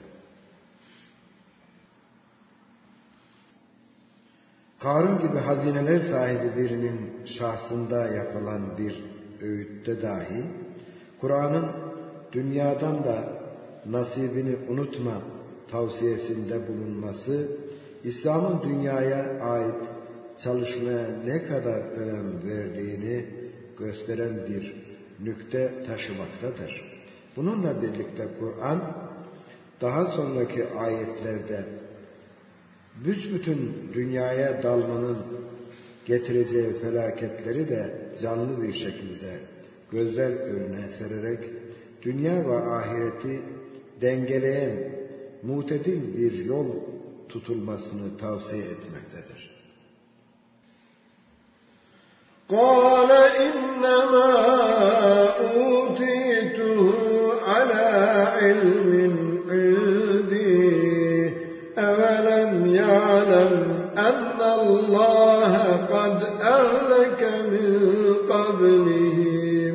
Karun gibi hazineler sahibi birinin şahsında yapılan bir öğütte dahi Kur'an'ın dünyadan da nasibini unutma tavsiyesinde bulunması İslam'ın dünyaya ait çalışmaya ne kadar önem verdiğini gösteren bir nükte taşımaktadır. Bununla birlikte Kur'an daha sonraki ayetlerde büsbütün dünyaya dalmanın getireceği felaketleri de canlı bir şekilde gözler önüne sererek dünya ve ahireti dengeleyen mutedil bir yol tutulmasını tavsiye etmektedir. قال إنما أوتيته على علم عندي يعلم أن الله قد أهلك من قبله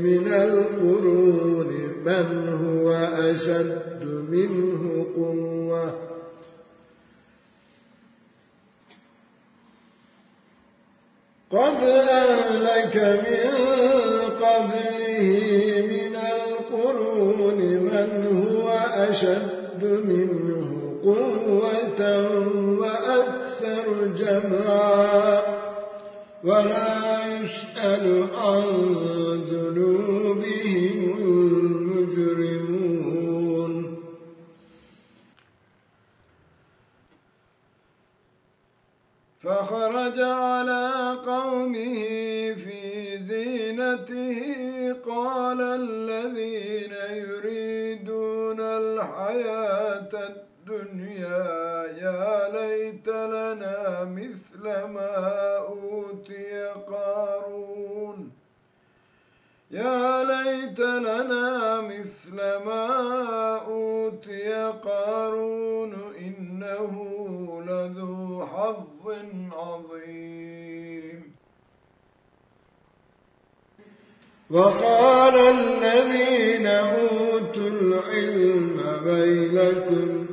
من القرون من هو أشد منه قوة. قد أهلك من قبله من القرون من هو أشد منه قوة وأكثر جمعا ولا يسأل عن ذنوبهم المجرمون. فخرج على قومه في زينته قال الذين يريدون الحياة الدنيا يا ليت لنا مثل ما أوتي قارون. يا ليت لنا مثل ما أوتي قارون إنه لذو حظ عظيم. وقال الذين أوتوا العلم بينكم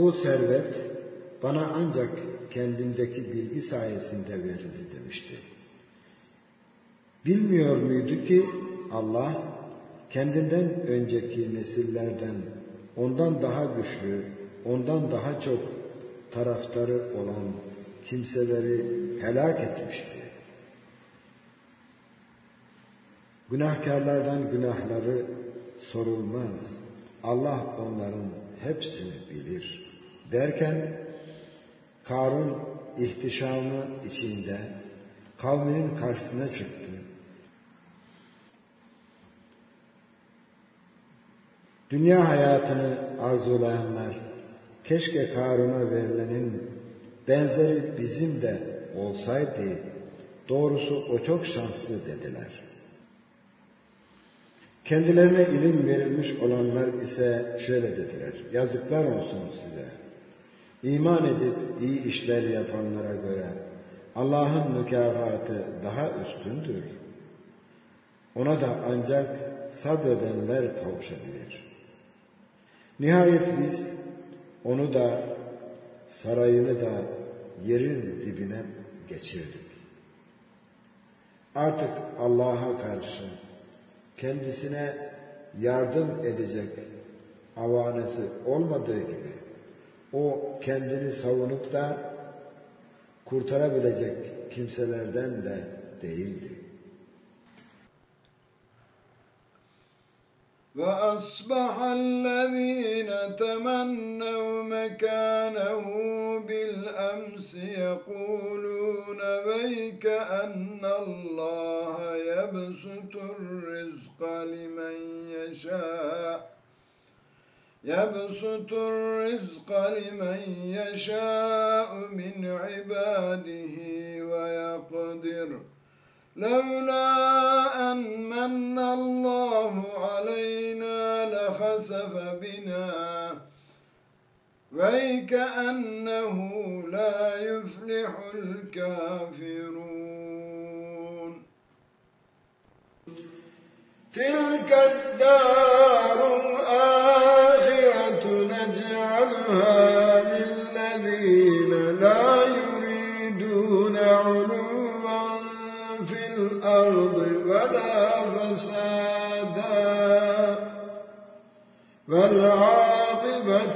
o servet bana ancak kendimdeki bilgi sayesinde verildi demişti. Bilmiyor muydu ki Allah kendinden önceki nesillerden ondan daha güçlü, ondan daha çok taraftarı olan kimseleri helak etmişti. Günahkarlardan günahları sorulmaz. Allah onların hepsini bilir Derken Karun ihtişamı içinde kavminin karşısına çıktı. Dünya hayatını arzulayanlar keşke Karun'a verilenin benzeri bizim de olsaydı doğrusu o çok şanslı dediler. Kendilerine ilim verilmiş olanlar ise şöyle dediler. Yazıklar olsun size. İman edip iyi işler yapanlara göre Allah'ın mükafatı daha üstündür. Ona da ancak sabredenler kavuşabilir. Nihayet biz onu da sarayını da yerin dibine geçirdik. Artık Allah'a karşı kendisine yardım edecek avanesi olmadığı gibi o kendini savunup da kurtarabilecek kimselerden de değildi. وأصبح الذين تمنوا مكانه بالأمس يقولون ويك أن الله يبسط الرزق لمن يشاء يبسط الرزق لمن يشاء من عباده ويقدر. لولا أن من الله علينا لخسف بنا ويكأنه لا يفلح الكافرون. تلك الدار الآخرة.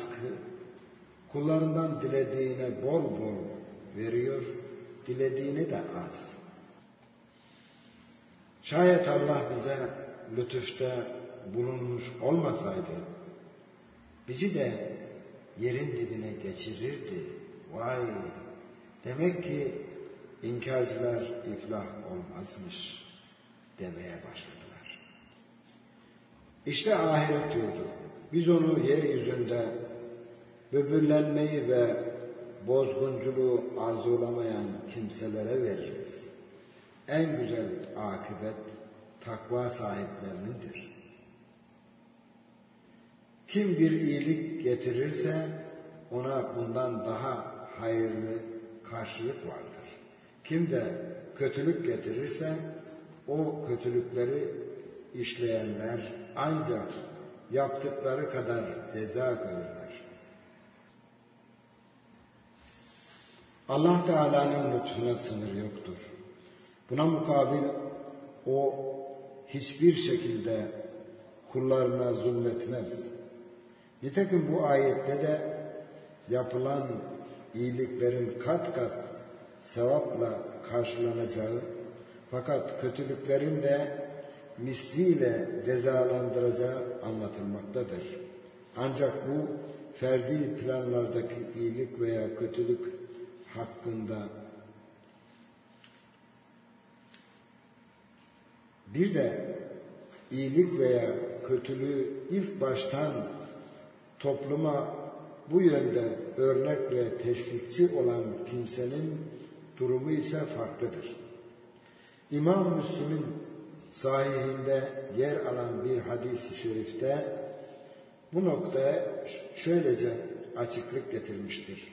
rızkı kullarından dilediğine bol bol veriyor, dilediğini de az. Şayet Allah bize lütufta bulunmuş olmasaydı bizi de yerin dibine geçirirdi. Vay! Demek ki inkarcılar iflah olmazmış demeye başladılar. İşte ahiret yurdu. Biz onu yeryüzünde böbürlenmeyi ve bozgunculuğu arzulamayan kimselere veririz. En güzel akıbet takva sahiplerinindir. Kim bir iyilik getirirse ona bundan daha hayırlı karşılık vardır. Kim de kötülük getirirse o kötülükleri işleyenler ancak yaptıkları kadar ceza görürler. Allah Teala'nın lütfuna sınır yoktur. Buna mukabil o hiçbir şekilde kullarına zulmetmez. Nitekim bu ayette de yapılan iyiliklerin kat kat sevapla karşılanacağı fakat kötülüklerin de misliyle cezalandıracağı anlatılmaktadır. Ancak bu ferdi planlardaki iyilik veya kötülük hakkında bir de iyilik veya kötülüğü ilk baştan topluma bu yönde örnek ve teşvikçi olan kimsenin durumu ise farklıdır. İmam Müslim'in sahihinde yer alan bir hadis-i şerifte bu noktaya şöylece açıklık getirmiştir.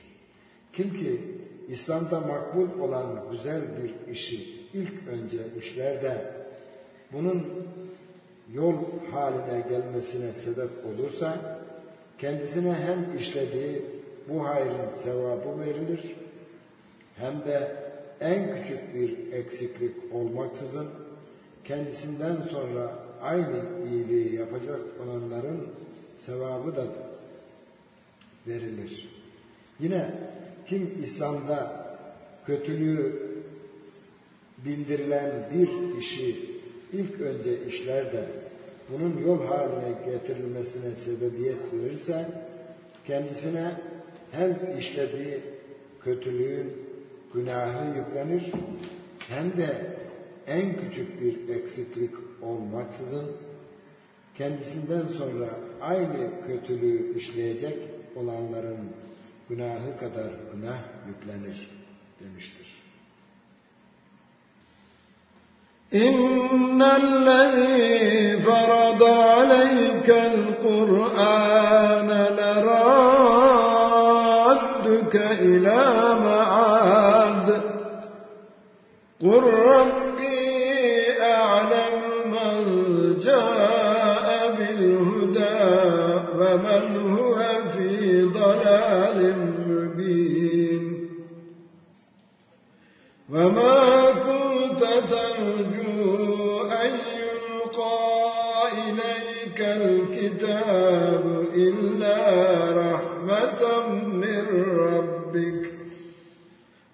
Kim ki İslam'da makbul olan güzel bir işi ilk önce işler de bunun yol haline gelmesine sebep olursa kendisine hem işlediği bu hayrın sevabı verilir hem de en küçük bir eksiklik olmaksızın kendisinden sonra aynı iyiliği yapacak olanların sevabı da verilir. Yine kim İslam'da kötülüğü bildirilen bir işi ilk önce işler de bunun yol haline getirilmesine sebebiyet verirse kendisine hem işlediği kötülüğün günahı yüklenir hem de en küçük bir eksiklik olmaksızın kendisinden sonra aynı kötülüğü işleyecek olanların günahı kadar günah yüklenir demiştir. إن الذي فرض عليك القرآن لرادك إلى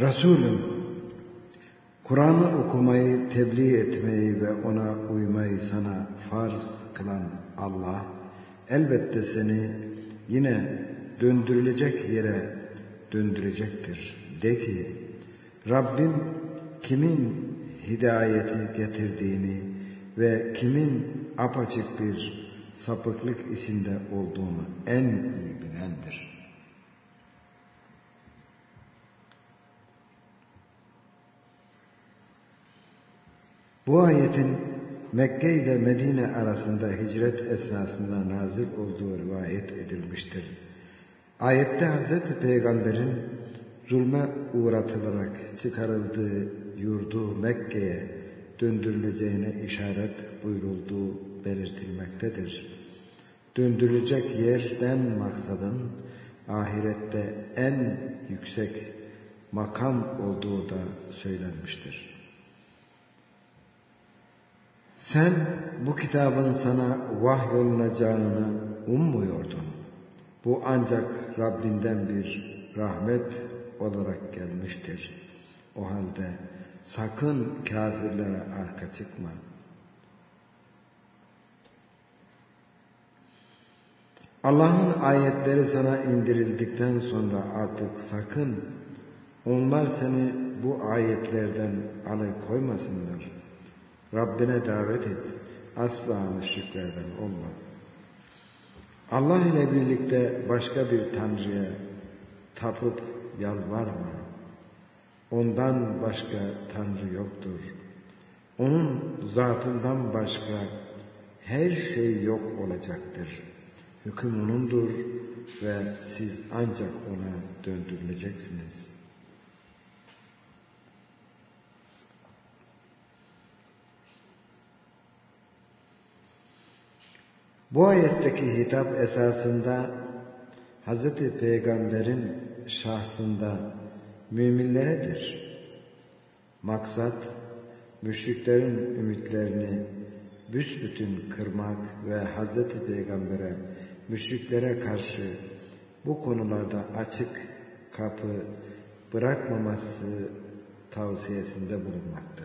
Resulüm, Kur'an'ı okumayı, tebliğ etmeyi ve ona uymayı sana farz kılan Allah, elbette seni yine döndürülecek yere döndürecektir. De ki, Rabbim kimin hidayeti getirdiğini ve kimin apaçık bir sapıklık içinde olduğunu en iyi bilendir. Bu ayetin Mekke ile Medine arasında hicret esnasında nazil olduğu rivayet edilmiştir. Ayette Hz. Peygamber'in zulme uğratılarak çıkarıldığı yurdu Mekke'ye döndürüleceğine işaret buyurulduğu belirtilmektedir. Döndürülecek yerden maksadın ahirette en yüksek makam olduğu da söylenmiştir. Sen bu kitabın sana vahyolunacağını ummuyordun. Bu ancak Rabbinden bir rahmet olarak gelmiştir. O halde sakın kafirlere arka çıkma. Allah'ın ayetleri sana indirildikten sonra artık sakın onlar seni bu ayetlerden alıkoymasınlar. Rabbine davet et. Asla müşriklerden olma. Allah ile birlikte başka bir tanrıya tapıp yalvarma. Ondan başka tanrı yoktur. Onun zatından başka her şey yok olacaktır. Hüküm O'nundur ve siz ancak O'na döndürüleceksiniz.'' Bu ayetteki hitap esasında Hz. Peygamber'in şahsında müminleredir. Maksat, müşriklerin ümitlerini büsbütün kırmak ve Hz. Peygamber'e, müşriklere karşı bu konularda açık kapı bırakmaması tavsiyesinde bulunmaktır.